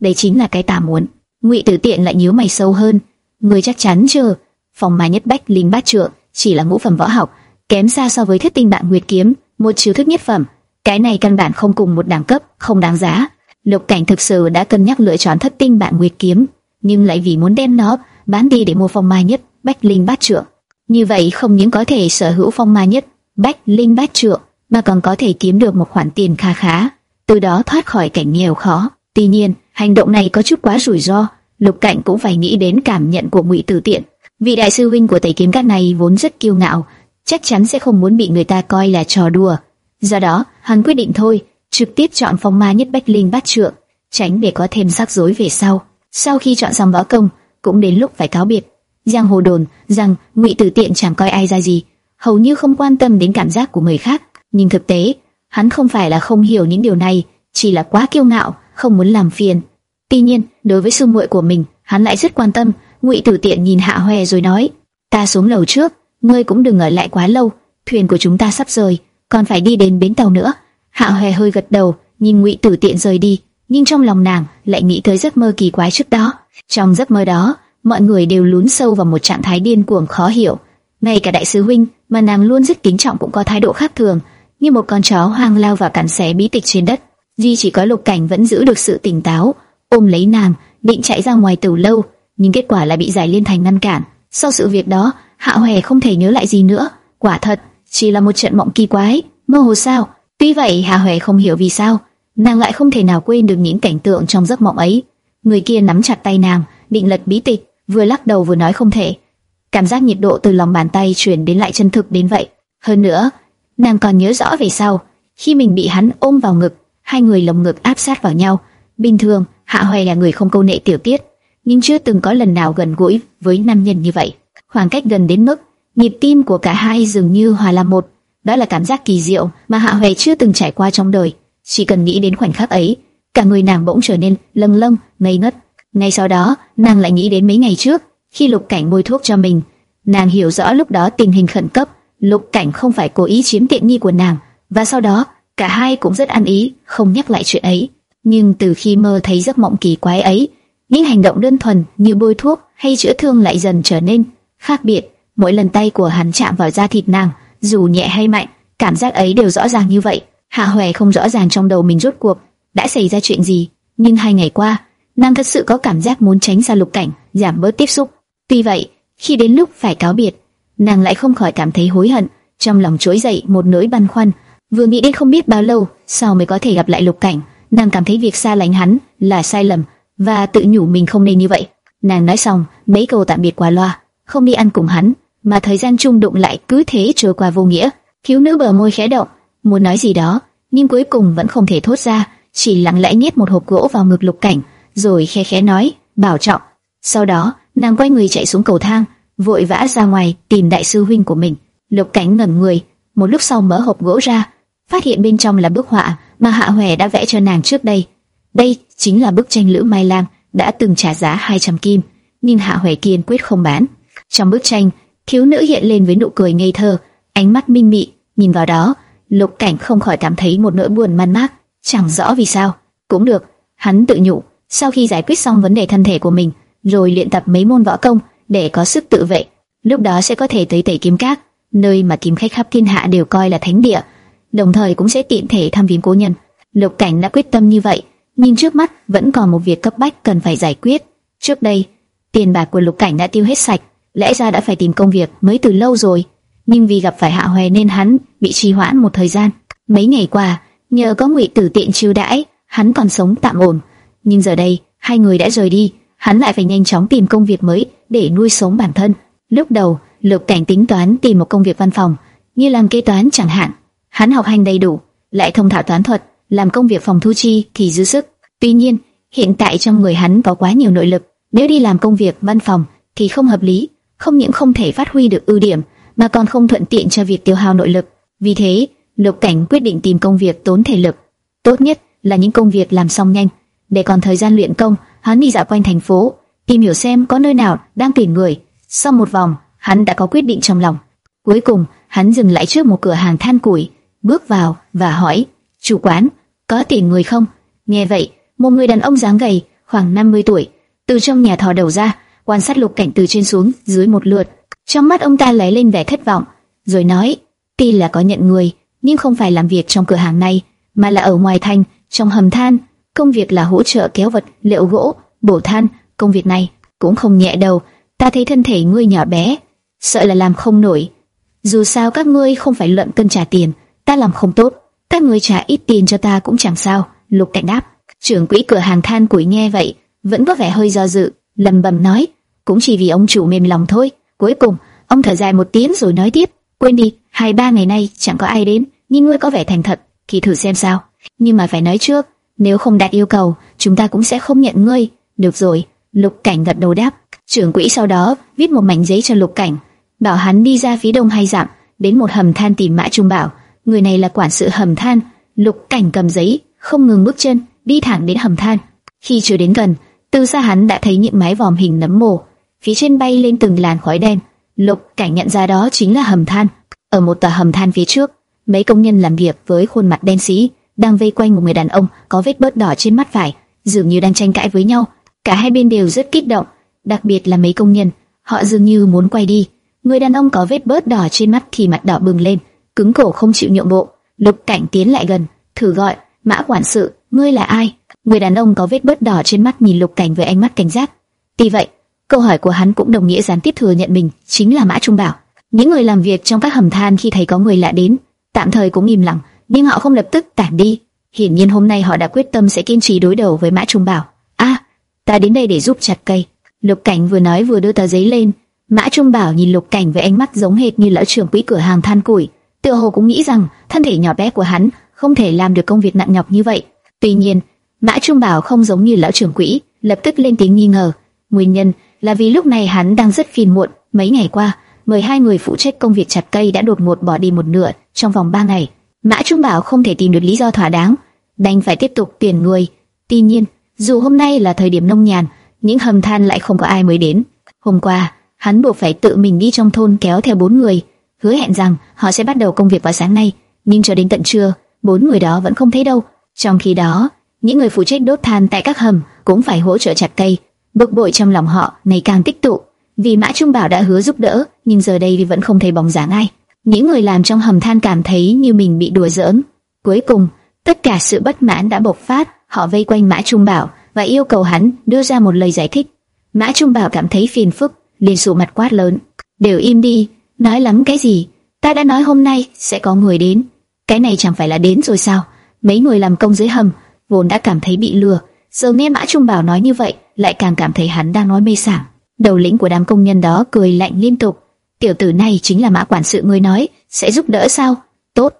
Đây chính là cái ta muốn. Ngụy Tử Tiện lại nhíu mày sâu hơn, người chắc chắn chưa? Phòng mai nhất bách linh bát trượng chỉ là ngũ phẩm võ học, kém xa so với thất tinh bạn nguyệt kiếm, một chiêu thức nhất phẩm. Cái này căn bản không cùng một đẳng cấp, không đáng giá. Lục Cảnh thực sự đã cân nhắc lựa chọn thất tinh bạn nguyệt kiếm, nhưng lại vì muốn đem nó bán đi để mua phong mai nhất bách linh bát trượng. Như vậy không những có thể sở hữu phong mai nhất bách linh bát trượng, mà còn có thể kiếm được một khoản tiền kha khá, từ đó thoát khỏi cảnh nghèo khó. Tuy nhiên, hành động này có chút quá rủi ro, Lục Cảnh cũng phải nghĩ đến cảm nhận của Ngụy Tử Tiện. Vị đại sư huynh của Tẩy Kiếm Các này vốn rất kiêu ngạo, chắc chắn sẽ không muốn bị người ta coi là trò đùa. Do đó, hắn quyết định thôi, trực tiếp chọn phong ma nhất bách linh bát trượng, tránh để có thêm rắc rối về sau. Sau khi chọn xong võ công, cũng đến lúc phải cáo biệt. Giang hồ đồn rằng Ngụy Tử Tiện chẳng coi ai ra gì, hầu như không quan tâm đến cảm giác của người khác. Nhưng thực tế, hắn không phải là không hiểu những điều này, chỉ là quá kiêu ngạo, không muốn làm phiền. Tuy nhiên, đối với sư muội của mình, hắn lại rất quan tâm. Ngụy Tử Tiện nhìn Hạ Hoè rồi nói: "Ta xuống lầu trước, ngươi cũng đừng ở lại quá lâu, thuyền của chúng ta sắp rời, còn phải đi đến bến tàu nữa." Hạ Hoè hơi gật đầu, nhìn Ngụy Tử Tiện rời đi, nhưng trong lòng nàng lại nghĩ tới giấc mơ kỳ quái trước đó. Trong giấc mơ đó, mọi người đều lún sâu vào một trạng thái điên cuồng khó hiểu. Ngay cả đại sứ huynh mà nàng luôn rất kính trọng cũng có thái độ khác thường, như một con chó hoang lao vào cắn xé bí tịch trên đất. Duy chỉ có Lục Cảnh vẫn giữ được sự tỉnh táo, ôm lấy nàng, định chạy ra ngoài tử lâu, nhưng kết quả là bị giải liên thành ngăn cản. Sau sự việc đó, Hạ Hoè không thể nhớ lại gì nữa. Quả thật, chỉ là một trận mộng kỳ quái, mơ hồ sao. Tuy vậy, Hạ Hoè không hiểu vì sao, nàng lại không thể nào quên được những cảnh tượng trong giấc mộng ấy. Người kia nắm chặt tay nàng, định lật bí tịch, vừa lắc đầu vừa nói không thể. Cảm giác nhiệt độ từ lòng bàn tay truyền đến lại chân thực đến vậy. Hơn nữa, nàng còn nhớ rõ về sau, khi mình bị hắn ôm vào ngực, hai người lồng ngực áp sát vào nhau. Bình thường, Hạ Hoè là người không câu nệ tiểu tiết, nhưng chưa từng có lần nào gần gũi với nam nhân như vậy. Khoảng cách gần đến mức nhịp tim của cả hai dường như hòa làm một. Đó là cảm giác kỳ diệu mà Hạ Hoè chưa từng trải qua trong đời. Chỉ cần nghĩ đến khoảnh khắc ấy, cả người nàng bỗng trở nên lâng lâng, ngây ngất. Ngay sau đó, nàng lại nghĩ đến mấy ngày trước, khi Lục Cảnh bôi thuốc cho mình, Nàng hiểu rõ lúc đó tình hình khẩn cấp, Lục Cảnh không phải cố ý chiếm tiện nghi của nàng, và sau đó cả hai cũng rất ăn ý, không nhắc lại chuyện ấy. Nhưng từ khi mơ thấy giấc mộng kỳ quái ấy, những hành động đơn thuần như bôi thuốc hay chữa thương lại dần trở nên khác biệt. Mỗi lần tay của hắn chạm vào da thịt nàng, dù nhẹ hay mạnh, cảm giác ấy đều rõ ràng như vậy. Hạ Hoè không rõ ràng trong đầu mình rốt cuộc đã xảy ra chuyện gì, nhưng hai ngày qua, nàng thật sự có cảm giác muốn tránh xa lục cảnh, giảm bớt tiếp xúc. Tuy vậy, khi đến lúc phải cáo biệt, nàng lại không khỏi cảm thấy hối hận, trong lòng trỗi dậy một nỗi băn khoăn. Vừa nghĩ đến không biết bao lâu sau mới có thể gặp lại lục cảnh, nàng cảm thấy việc xa lánh hắn là sai lầm và tự nhủ mình không nên như vậy. Nàng nói xong mấy câu tạm biệt qua loa, không đi ăn cùng hắn, mà thời gian chung đụng lại cứ thế trôi qua vô nghĩa. Thiếu nữ bờ môi khẽ động, muốn nói gì đó, nhưng cuối cùng vẫn không thể thốt ra, chỉ lặng lẽ nhét một hộp gỗ vào ngực lục cảnh, rồi khẽ khẽ nói, bảo trọng. Sau đó, nàng quay người chạy xuống cầu thang, vội vã ra ngoài tìm đại sư huynh của mình. Lục cảnh ngẩn người, một lúc sau mở hộp gỗ ra, phát hiện bên trong là bức họa mà Hạ Hoè đã vẽ cho nàng trước đây. Đây chính là bức tranh Lữ Mai Lam đã từng trả giá 200 kim, nhưng Hạ Hoè kiên quyết không bán. Trong bức tranh, thiếu nữ hiện lên với nụ cười ngây thơ, ánh mắt minh mị, nhìn vào đó, Lục Cảnh không khỏi cảm thấy một nỗi buồn man mác, chẳng rõ vì sao. Cũng được, hắn tự nhủ, sau khi giải quyết xong vấn đề thân thể của mình, rồi luyện tập mấy môn võ công để có sức tự vệ, lúc đó sẽ có thể tới tẩy kiếm các, nơi mà kiếm khách khắp thiên hạ đều coi là thánh địa, đồng thời cũng sẽ tiện thể thăm viếng cố nhân. Lục Cảnh đã quyết tâm như vậy, nhưng trước mắt vẫn còn một việc cấp bách cần phải giải quyết. Trước đây, tiền bạc của Lục Cảnh đã tiêu hết sạch, lẽ ra đã phải tìm công việc mới từ lâu rồi, nhưng vì gặp phải Hạ Hoè nên hắn bị trì hoãn một thời gian. Mấy ngày qua, nhờ có Ngụy Tử tiện chiêu đãi, hắn còn sống tạm ổn. Nhưng giờ đây, hai người đã rời đi, hắn lại phải nhanh chóng tìm công việc mới để nuôi sống bản thân. Lúc đầu, Lục Cảnh tính toán tìm một công việc văn phòng, như làm kế toán chẳng hạn. Hắn học hành đầy đủ, lại thông thạo toán thuật, làm công việc phòng thu chi thì dư sức. Tuy nhiên, hiện tại trong người hắn có quá nhiều nội lực, nếu đi làm công việc văn phòng thì không hợp lý, không những không thể phát huy được ưu điểm, mà còn không thuận tiện cho việc tiêu hao nội lực. Vì thế, Lục Cảnh quyết định tìm công việc tốn thể lực, tốt nhất là những công việc làm xong nhanh, để còn thời gian luyện công, hắn đi dạo quanh thành phố, tìm hiểu xem có nơi nào đang tuyển người. Sau một vòng, hắn đã có quyết định trong lòng. Cuối cùng, hắn dừng lại trước một cửa hàng than củi, bước vào và hỏi: "Chủ quán, có tuyển người không?" Nghe vậy, một người đàn ông dáng gầy, khoảng 50 tuổi, từ trong nhà thò đầu ra, quan sát Lục Cảnh từ trên xuống dưới một lượt. Trong mắt ông ta lấy lên vẻ thất vọng, rồi nói: "Tuy là có nhận người, nhưng không phải làm việc trong cửa hàng này, mà là ở ngoài thành, trong hầm than. Công việc là hỗ trợ kéo vật, liệu gỗ, bổ than. Công việc này cũng không nhẹ đâu. Ta thấy thân thể ngươi nhỏ bé, sợ là làm không nổi. Dù sao các ngươi không phải luận cân trả tiền, ta làm không tốt, các người trả ít tiền cho ta cũng chẳng sao." Lục Cảnh đáp. Trưởng quỹ cửa hàng than củi nghe vậy, vẫn có vẻ hơi do dự, lầm bầm nói, cũng chỉ vì ông chủ mềm lòng thôi. Cuối cùng, ông thở dài một tiếng rồi nói tiếp, quên đi, hai ba ngày nay chẳng có ai đến, nhưng ngươi có vẻ thành thật, thì thử xem sao. Nhưng mà phải nói trước, nếu không đạt yêu cầu, chúng ta cũng sẽ không nhận ngươi. Được rồi, Lục Cảnh gật đầu đáp. Trưởng quỹ sau đó viết một mảnh giấy cho Lục Cảnh, bảo hắn đi ra phía đông hay dặm, đến một hầm than tìm Mã Trung Bảo. Người này là quản sự hầm than. Lục Cảnh cầm giấy, không ngừng bước chân, đi thẳng đến hầm than. Khi chưa đến gần, từ xa hắn đã thấy những mái vòm hình nấm mồ, phía trên bay lên từng làn khói đen. Lục Cảnh nhận ra đó chính là hầm than. Ở một tòa hầm than phía trước, mấy công nhân làm việc với khuôn mặt đen xí đang vây quanh một người đàn ông có vết bớt đỏ trên mắt phải, dường như đang tranh cãi với nhau. Cả hai bên đều rất kích động, đặc biệt là mấy công nhân, họ dường như muốn quay đi. Người đàn ông có vết bớt đỏ trên mắt thì mặt đỏ bừng lên, cứng cổ không chịu nhượng bộ. Lục Cảnh tiến lại gần, thử gọi, "Mã quản sự, ngươi là ai?" Người đàn ông có vết bớt đỏ trên mắt nhìn Lục Cảnh với ánh mắt cảnh giác. Tuy vậy, câu hỏi của hắn cũng đồng nghĩa gián tiếp thừa nhận mình chính là Mã Trung Bảo. Những người làm việc trong các hầm than khi thấy có người lạ đến, tạm thời cũng im lặng, nhưng họ không lập tức tản đi. Hiển nhiên hôm nay họ đã quyết tâm sẽ kiên trì đối đầu với Mã Trung Bảo. A, ta đến đây để giúp chặt cây. Lục Cảnh vừa nói vừa đưa tờ giấy lên. Mã Trung Bảo nhìn Lục Cảnh với ánh mắt giống hệt như lão trưởng quỹ cửa hàng than củi, tựa hồ cũng nghĩ rằng thân thể nhỏ bé của hắn không thể làm được công việc nặng nhọc như vậy. Tuy nhiên, Mã Trung Bảo không giống như lão trưởng quỹ, lập tức lên tiếng nghi ngờ. Nguyên nhân là vì lúc này hắn đang rất phiền muộn. Mấy ngày qua, mười hai người phụ trách công việc chặt cây đã đột ngột bỏ đi một nửa trong vòng ba ngày. Mã Trung Bảo không thể tìm được lý do thỏa đáng, đành phải tiếp tục tuyển người. Tuy nhiên, dù hôm nay là thời điểm nông nhàn, những hầm than lại không có ai mới đến. Hôm qua, hắn buộc phải tự mình đi trong thôn kéo theo bốn người, hứa hẹn rằng họ sẽ bắt đầu công việc vào sáng nay, nhưng cho đến tận trưa, bốn người đó vẫn không thấy đâu. Trong khi đó, những người phụ trách đốt than tại các hầm cũng phải hỗ trợ chặt cây. Bực bội trong lòng họ ngày càng tích tụ, vì Mã Trung Bảo đã hứa giúp đỡ, nhưng giờ đây thì vẫn không thấy bóng dáng ai. Những người làm trong hầm than cảm thấy như mình bị đùa giỡn. Cuối cùng, tất cả sự bất mãn đã bộc phát, họ vây quanh Mã Trung Bảo và yêu cầu hắn đưa ra một lời giải thích. Mã Trung Bảo cảm thấy phiền phức, liền sụ mặt quát lớn: "Đều im đi, nói lắm cái gì? Ta đã nói hôm nay sẽ có người đến, cái này chẳng phải là đến rồi sao?" Mấy người làm công dưới hầm vốn đã cảm thấy bị lừa, giờ nghe Mã Trung Bảo nói như vậy, lại càng cảm thấy hắn đang nói mê sảng. Đầu lĩnh của đám công nhân đó cười lạnh liên tục. Tiểu tử này chính là Mã quản sự người nói, sẽ giúp đỡ sao? Tốt,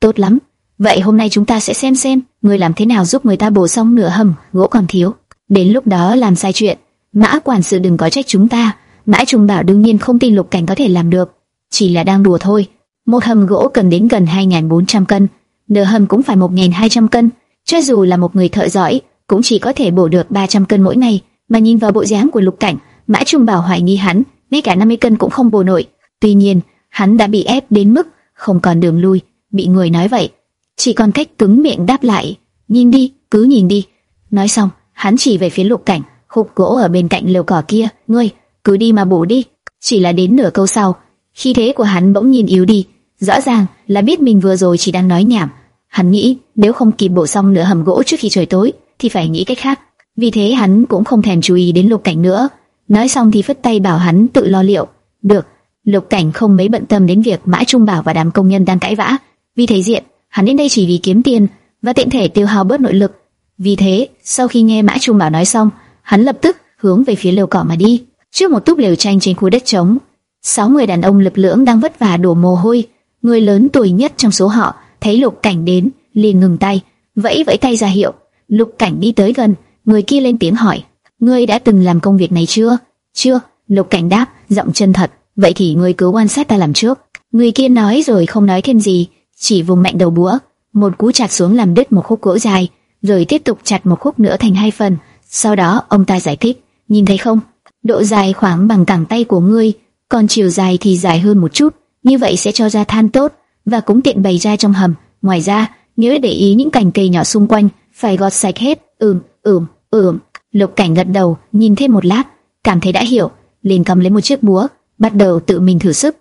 tốt lắm. Vậy hôm nay chúng ta sẽ xem xem, người làm thế nào giúp người ta bổ xong nửa hầm gỗ còn thiếu. Đến lúc đó làm sai chuyện, Mã quản sự đừng có trách chúng ta. Mã Trung Bảo đương nhiên không tin Lục Cảnh có thể làm được, chỉ là đang đùa thôi. Một hầm gỗ cần đến gần 2.400 cân, nửa hầm cũng phải 1.200 cân. Cho dù là một người thợ giỏi, cũng chỉ có thể bổ được 300 cân mỗi ngày. Mà nhìn vào bộ dáng của Lục Cảnh, Mã Trung Bảo hoài nghi hắn, ngay cả 50 cân cũng không bổ nổi. Tuy nhiên, hắn đã bị ép đến mức không còn đường lui, bị người nói vậy, chỉ còn cách cứng miệng đáp lại, nhìn đi, cứ nhìn đi. Nói xong, hắn chỉ về phía Lục Cảnh, khúc gỗ ở bên cạnh lều cỏ kia, ngươi cứ đi mà bổ đi. Chỉ là đến nửa câu sau, khí thế của hắn bỗng nhìn yếu đi, rõ ràng là biết mình vừa rồi chỉ đang nói nhảm. Hắn nghĩ nếu không kịp bổ xong nửa hầm gỗ trước khi trời tối, thì phải nghĩ cách khác. Vì thế hắn cũng không thèm chú ý đến Lục Cảnh nữa. Nói xong thì phất tay bảo hắn tự lo liệu. Được, Lục Cảnh không mấy bận tâm đến việc Mã Trung Bảo và đám công nhân đang cãi vã. Vì thấy diện, hắn đến đây chỉ vì kiếm tiền và tiện thể tiêu hao bớt nội lực. Vì thế, sau khi nghe Mã Trung Bảo nói xong, hắn lập tức hướng về phía lều cỏ mà đi. Trước một túp lều tranh trên khu đất trống, sáu người đàn ông lực lưỡng đang vất vả đổ mồ hôi. Người lớn tuổi nhất trong số họ thấy Lục Cảnh đến, liền ngừng tay, vẫy vẫy tay ra hiệu. Lục Cảnh đi tới gần, người kia lên tiếng hỏi: "Ngươi đã từng làm công việc này chưa?" "Chưa." Lục Cảnh đáp, giọng chân thật. "Vậy thì ngươi cứ quan sát ta làm trước." Người kia nói rồi không nói thêm gì, chỉ vùng mạnh đầu búa, một cú chặt xuống làm đứt một khúc gỗ dài, rồi tiếp tục chặt một khúc nữa thành hai phần. Sau đó ông ta giải thích, nhìn thấy không, độ dài khoảng bằng cẳng tay của ngươi, còn chiều dài thì dài hơn một chút, như vậy sẽ cho ra than tốt và cũng tiện bày ra trong hầm. Ngoài ra, nhớ để ý những cành cây nhỏ xung quanh, phải gọt sạch hết. Ừm, ừm, ừm. Lục Cảnh gật đầu, nhìn thêm một lát, cảm thấy đã hiểu, liền cầm lấy một chiếc búa, bắt đầu tự mình thử sức.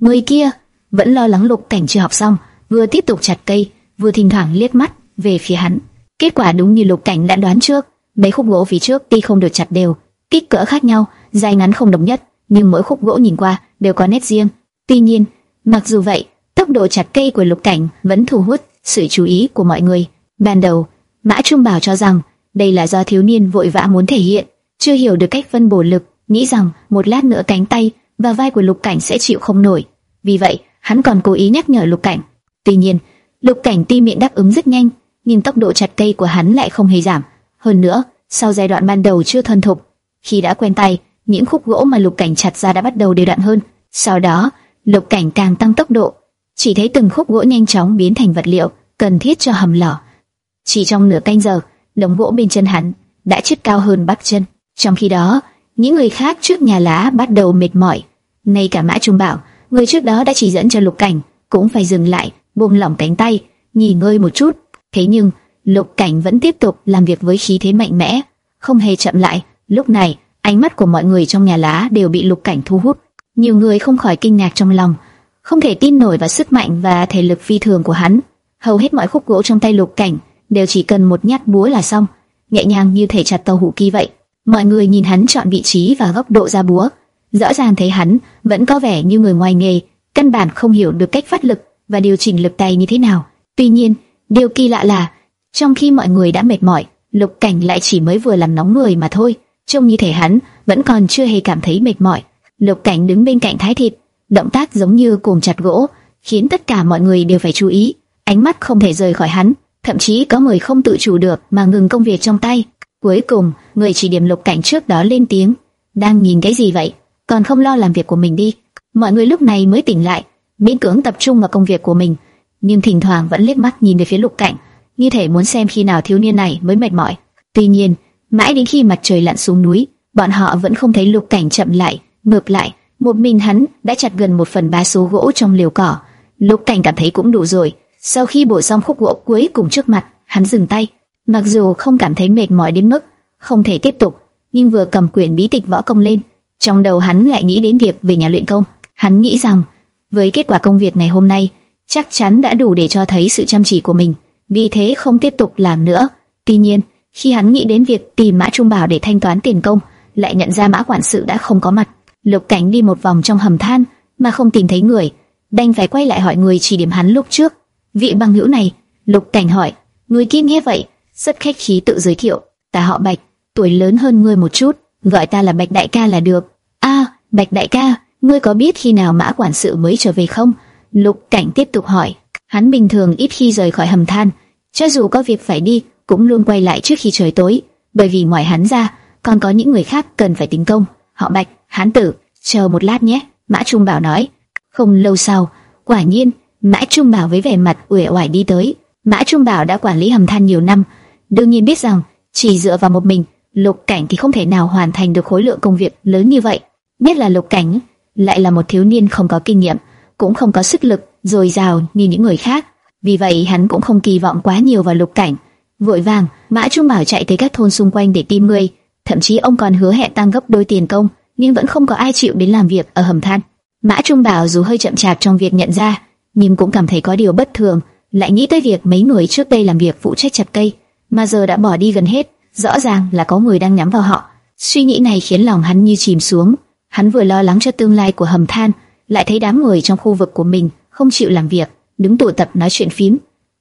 Người kia vẫn lo lắng Lục Cảnh chưa học xong, vừa tiếp tục chặt cây, vừa thỉnh thoảng liếc mắt về phía hắn. Kết quả đúng như Lục Cảnh đã đoán trước, mấy khúc gỗ phía trước tuy không được chặt đều, kích cỡ khác nhau, dài ngắn không đồng nhất, nhưng mỗi khúc gỗ nhìn qua đều có nét riêng. Tuy nhiên, mặc dù vậy, tốc độ chặt cây của Lục Cảnh vẫn thu hút sự chú ý của mọi người. Ban đầu, Mã Trung Bảo cho rằng đây là do thiếu niên vội vã muốn thể hiện, chưa hiểu được cách phân bổ lực, nghĩ rằng một lát nữa cánh tay và vai của Lục Cảnh sẽ chịu không nổi. Vì vậy, hắn còn cố ý nhắc nhở Lục Cảnh. Tuy nhiên, Lục Cảnh tuy miệng đáp ứng rất nhanh, nhưng tốc độ chặt cây của hắn lại không hề giảm. Hơn nữa, sau giai đoạn ban đầu chưa thuần thục, khi đã quen tay, những khúc gỗ mà Lục Cảnh chặt ra đã bắt đầu đều đặn hơn. Sau đó, Lục Cảnh càng tăng tốc độ, chỉ thấy từng khúc gỗ nhanh chóng biến thành vật liệu cần thiết cho hầm lò. Chỉ trong nửa canh giờ, đống gỗ bên chân hắn đã chất cao hơn bắp chân. Trong khi đó, những người khác trước nhà lá bắt đầu mệt mỏi. Ngay cả Mã Trung Bảo, người trước đó đã chỉ dẫn cho Lục Cảnh, cũng phải dừng lại, buông lỏng cánh tay, nghỉ ngơi một chút. Thế nhưng, Lục Cảnh vẫn tiếp tục làm việc với khí thế mạnh mẽ, không hề chậm lại. Lúc này, ánh mắt của mọi người trong nhà lá đều bị Lục Cảnh thu hút. Nhiều người không khỏi kinh ngạc trong lòng, không thể tin nổi vào sức mạnh và thể lực phi thường của hắn. Hầu hết mọi khúc gỗ trong tay Lục Cảnh đều chỉ cần một nhát búa là xong, nhẹ nhàng như thể chặt tàu hũ kỳ vậy. Mọi người nhìn hắn chọn vị trí và góc độ ra búa, rõ ràng thấy hắn vẫn có vẻ như người ngoài nghề, căn bản không hiểu được cách phát lực và điều chỉnh lực tay như thế nào. Tuy nhiên, điều kỳ lạ là, trong khi mọi người đã mệt mỏi, Lục Cảnh lại chỉ mới vừa làm nóng người mà thôi, trông như thể hắn vẫn còn chưa hề cảm thấy mệt mỏi. Lục Cảnh đứng bên cạnh Thái Thịt, động tác giống như cuồng chặt gỗ, khiến tất cả mọi người đều phải chú ý, ánh mắt không thể rời khỏi hắn, thậm chí có người không tự chủ được mà ngừng công việc trong tay. Cuối cùng, người chỉ điểm Lục Cảnh trước đó lên tiếng, đang nhìn cái gì vậy? Còn không lo làm việc của mình đi. Mọi người lúc này mới tỉnh lại, miễn cưỡng tập trung vào công việc của mình, nhưng thỉnh thoảng vẫn liếc mắt nhìn về phía Lục Cảnh, như thể muốn xem khi nào thiếu niên này mới mệt mỏi. Tuy nhiên, mãi đến khi mặt trời lặn xuống núi, bọn họ vẫn không thấy Lục Cảnh chậm lại, ngược lại, một mình hắn đã chặt gần một phần ba số gỗ trong liều cỏ. Lục Cảnh cảm thấy cũng đủ rồi. Sau khi bổ xong khúc gỗ cuối cùng trước mặt, hắn dừng tay. Mặc dù không cảm thấy mệt mỏi đến mức không thể tiếp tục, nhưng vừa cầm quyển bí tịch võ công lên, trong đầu hắn lại nghĩ đến việc về nhà luyện công. Hắn nghĩ rằng, với kết quả công việc ngày hôm nay, chắc chắn đã đủ để cho thấy sự chăm chỉ của mình, vì thế không tiếp tục làm nữa. Tuy nhiên, khi hắn nghĩ đến việc tìm Mã Trung Bảo để thanh toán tiền công, lại nhận ra Mã quản sự đã không có mặt. Lục Cảnh đi một vòng trong hầm than mà không tìm thấy người, đành phải quay lại hỏi người chỉ điểm hắn lúc trước. Vị bằng hữu này, Lục Cảnh hỏi, người kia nghe vậy, rất khách khí tự giới thiệu, ta họ Bạch, tuổi lớn hơn ngươi một chút, gọi ta là Bạch đại ca là được. A, Bạch đại ca, ngươi có biết khi nào Mã quản sự mới trở về không? Lục Cảnh tiếp tục hỏi. Hắn bình thường ít khi rời khỏi hầm than, cho dù có việc phải đi, cũng luôn quay lại trước khi trời tối, bởi vì ngoài hắn ra, còn có những người khác cần phải tính công. Họ Bạch, Hán tử, chờ một lát nhé. Mã Trung Bảo nói. Không lâu sau, quả nhiên, Mã Trung Bảo với vẻ mặt uể oải đi tới. Mã Trung Bảo đã quản lý hầm than nhiều năm, đương nhiên biết rằng chỉ dựa vào một mình, Lục Cảnh thì không thể nào hoàn thành được khối lượng công việc lớn như vậy. Nhất là Lục Cảnh lại là một thiếu niên không có kinh nghiệm, cũng không có sức lực dồi dào như những người khác. Vì vậy hắn cũng không kỳ vọng quá nhiều vào Lục Cảnh. Vội vàng, Mã Trung Bảo chạy tới các thôn xung quanh để tìm người, thậm chí ông còn hứa hẹn tăng gấp đôi tiền công, nhưng vẫn không có ai chịu đến làm việc ở hầm than. Mã Trung Bảo dù hơi chậm chạp trong việc nhận ra, nhưng cũng cảm thấy có điều bất thường, lại nghĩ tới việc mấy người trước đây làm việc phụ trách chặt cây, mà giờ đã bỏ đi gần hết, rõ ràng là có người đang nhắm vào họ. Suy nghĩ này khiến lòng hắn như chìm xuống, hắn vừa lo lắng cho tương lai của hầm than, lại thấy đám người trong khu vực của mình không chịu làm việc, đứng tụ tập nói chuyện phím.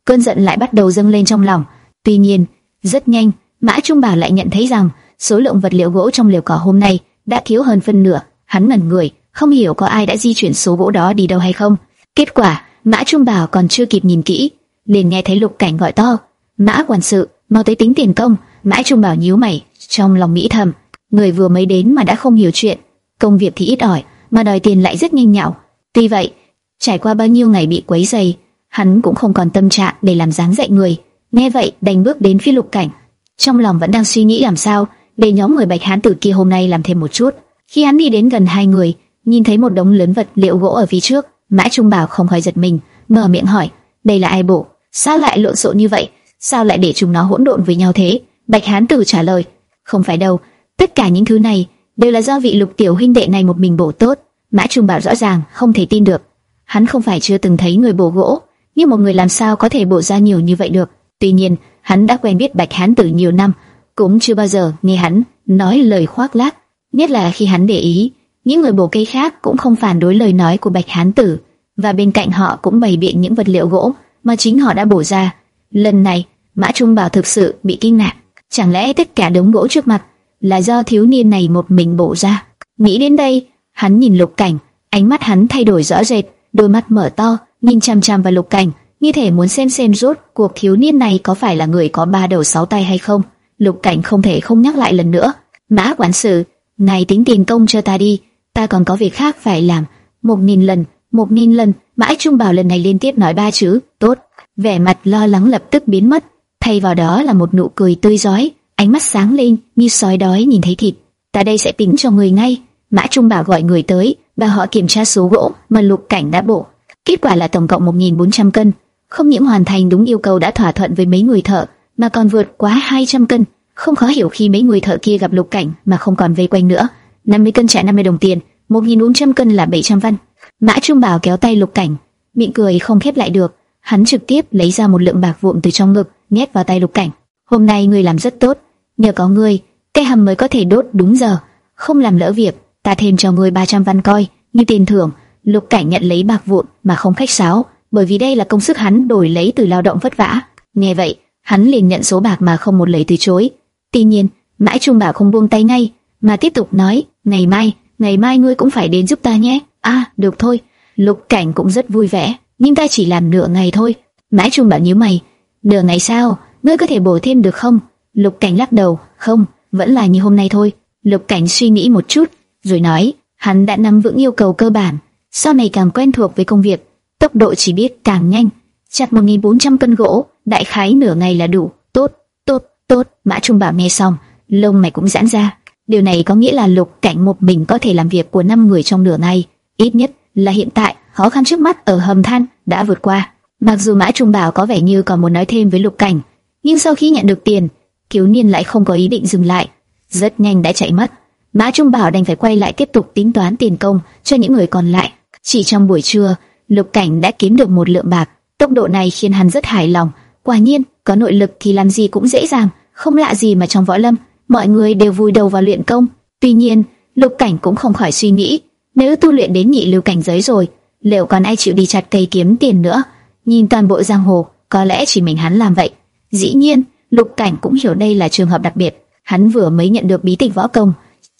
Cơn giận lại bắt đầu dâng lên trong lòng. Tuy nhiên, rất nhanh, Mã Trung Bảo lại nhận thấy rằng số lượng vật liệu gỗ trong liều cỏ hôm nay đã thiếu hơn phân nửa. Hắn ngẩn người, không hiểu có ai đã di chuyển số gỗ đó đi đâu hay không. Kết quả, Mã Trung Bảo còn chưa kịp nhìn kỹ, liền nghe thấy Lục Cảnh gọi to: "Mã quản sự, mau tới tính tiền công." Mã Trung Bảo nhíu mày, trong lòng nghĩ thầm, người vừa mới đến mà đã không hiểu chuyện, công việc thì ít ỏi, mà đòi tiền lại rất nhanh nhạo. Tuy vậy, trải qua bao nhiêu ngày bị quấy rầy, hắn cũng không còn tâm trạng để làm dáng dạy người. Nghe vậy, đành bước đến phía Lục Cảnh, trong lòng vẫn đang suy nghĩ làm sao để nhóm người Bạch Hán tử kia hôm nay làm thêm một chút. Khi hắn đi đến gần hai người, nhìn thấy một đống lớn vật liệu gỗ ở phía trước, Mã Trung Bảo không khỏi giật mình, mở miệng hỏi: "Đây là ai bổ? Sao lại lộn xộn như vậy? Sao lại để chúng nó hỗn độn với nhau thế?" Bạch Hán tử trả lời: "Không phải đâu, tất cả những thứ này đều là do vị Lục tiểu huynh đệ này một mình bổ tốt." Mã Trung Bảo rõ ràng không thể tin được, hắn không phải chưa từng thấy người bổ gỗ, nhưng một người làm sao có thể bổ ra nhiều như vậy được? Tuy nhiên, hắn đã quen biết Bạch Hán tử nhiều năm, cũng chưa bao giờ nghe hắn nói lời khoác lác, nhất là khi hắn để ý, những người bổ cây khác cũng không phản đối lời nói của Bạch Hán tử, và bên cạnh họ cũng bày biện những vật liệu gỗ mà chính họ đã bổ ra. Lần này, Mã Trung Bảo thực sự bị kinh ngạc, chẳng lẽ tất cả đống gỗ trước mặt là do thiếu niên này một mình bổ ra? Nghĩ đến đây, hắn nhìn Lục Cảnh, ánh mắt hắn thay đổi rõ rệt, đôi mắt mở to, nhìn chăm chăm vào Lục Cảnh, như thể muốn xem xem rốt cuộc thiếu niên này có phải là người có ba đầu sáu tay hay không. Lục Cảnh không thể không nhắc lại lần nữa. Mã quản sự, này tính tiền công cho ta đi, ta còn có việc khác phải làm. Một nghìn lần, một nghìn lần, Mã Trung Bảo lần này liên tiếp nói ba chữ, tốt. Vẻ mặt lo lắng lập tức biến mất, thay vào đó là một nụ cười tươi rói, ánh mắt sáng lên như sói đói nhìn thấy thịt. Ta đây sẽ tính cho người ngay. Mã Trung Bảo gọi người tới, và họ kiểm tra số gỗ mà Lục Cảnh đã bổ. Kết quả là tổng cộng 1.400 cân, không những hoàn thành đúng yêu cầu đã thỏa thuận với mấy người thợ, mà còn vượt quá 200 cân. Không khó hiểu khi mấy người thợ kia gặp Lục Cảnh mà không còn vây quanh nữa. 50 cân trả 50 đồng tiền, 1.400 cân là 700 văn. Mã Trung Bảo kéo tay Lục Cảnh, miệng cười không khép lại được. Hắn trực tiếp lấy ra một lượng bạc vụn từ trong ngực, nhét vào tay Lục Cảnh. Hôm nay ngươi làm rất tốt, nhờ có ngươi, cái hầm mới có thể đốt đúng giờ, không làm lỡ việc. Ta thêm cho ngươi 300 văn coi, như tiền thưởng. Lục Cảnh nhận lấy bạc vụn mà không khách sáo, bởi vì đây là công sức hắn đổi lấy từ lao động vất vả. Nghe vậy, hắn liền nhận số bạc mà không một lời từ chối. Tuy nhiên, Mãi Trung Bảo không buông tay ngay, mà tiếp tục nói, ngày mai, ngày mai ngươi cũng phải đến giúp ta nhé. À, được thôi. Lục Cảnh cũng rất vui vẻ, nhưng ta chỉ làm nửa ngày thôi. Mãi Trung Bảo nhíu mày, nửa ngày sao? Ngươi có thể bổ thêm được không? Lục Cảnh lắc đầu, không, vẫn là như hôm nay thôi. Lục Cảnh suy nghĩ một chút, rồi nói, hắn đã nắm vững yêu cầu cơ bản, sau này càng quen thuộc với công việc, tốc độ chỉ biết càng nhanh. Chặt 1.400 cân gỗ, đại khái nửa ngày là đủ. Tốt, tốt, tốt. Mã Trung Bảo nghe xong, lông mày cũng giãn ra. Điều này có nghĩa là Lục Cảnh một mình có thể làm việc của năm người trong nửa ngày, ít nhất là hiện tại, khó khăn trước mắt ở hầm than đã vượt qua. Mặc dù Mã Trung Bảo có vẻ như còn muốn nói thêm với Lục Cảnh, nhưng sau khi nhận được tiền, cứu Niên lại không có ý định dừng lại, rất nhanh đã chạy mất. Mã Trung Bảo đành phải quay lại tiếp tục tính toán tiền công cho những người còn lại. Chỉ trong buổi trưa, Lục Cảnh đã kiếm được một lượng bạc, tốc độ này khiến hắn rất hài lòng. Quả nhiên, có nội lực thì làm gì cũng dễ dàng, không lạ gì mà trong võ lâm, mọi người đều vui đầu vào luyện công. Tuy nhiên, Lục Cảnh cũng không khỏi suy nghĩ, nếu tu luyện đến nhị lưu cảnh giới rồi, liệu còn ai chịu đi chặt cây kiếm tiền nữa? Nhìn toàn bộ giang hồ, có lẽ chỉ mình hắn làm vậy. Dĩ nhiên, Lục Cảnh cũng hiểu đây là trường hợp đặc biệt. Hắn vừa mới nhận được bí tịch võ công,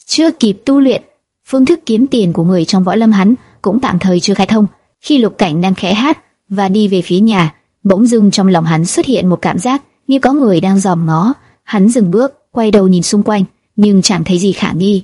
chưa kịp tu luyện, phương thức kiếm tiền của người trong võ lâm hắn cũng tạm thời chưa khai thông. Khi Lục Cảnh đang khẽ hát và đi về phía nhà, bỗng dưng trong lòng hắn xuất hiện một cảm giác như có người đang dòm ngó. Hắn dừng bước, quay đầu nhìn xung quanh, nhưng chẳng thấy gì khả nghi.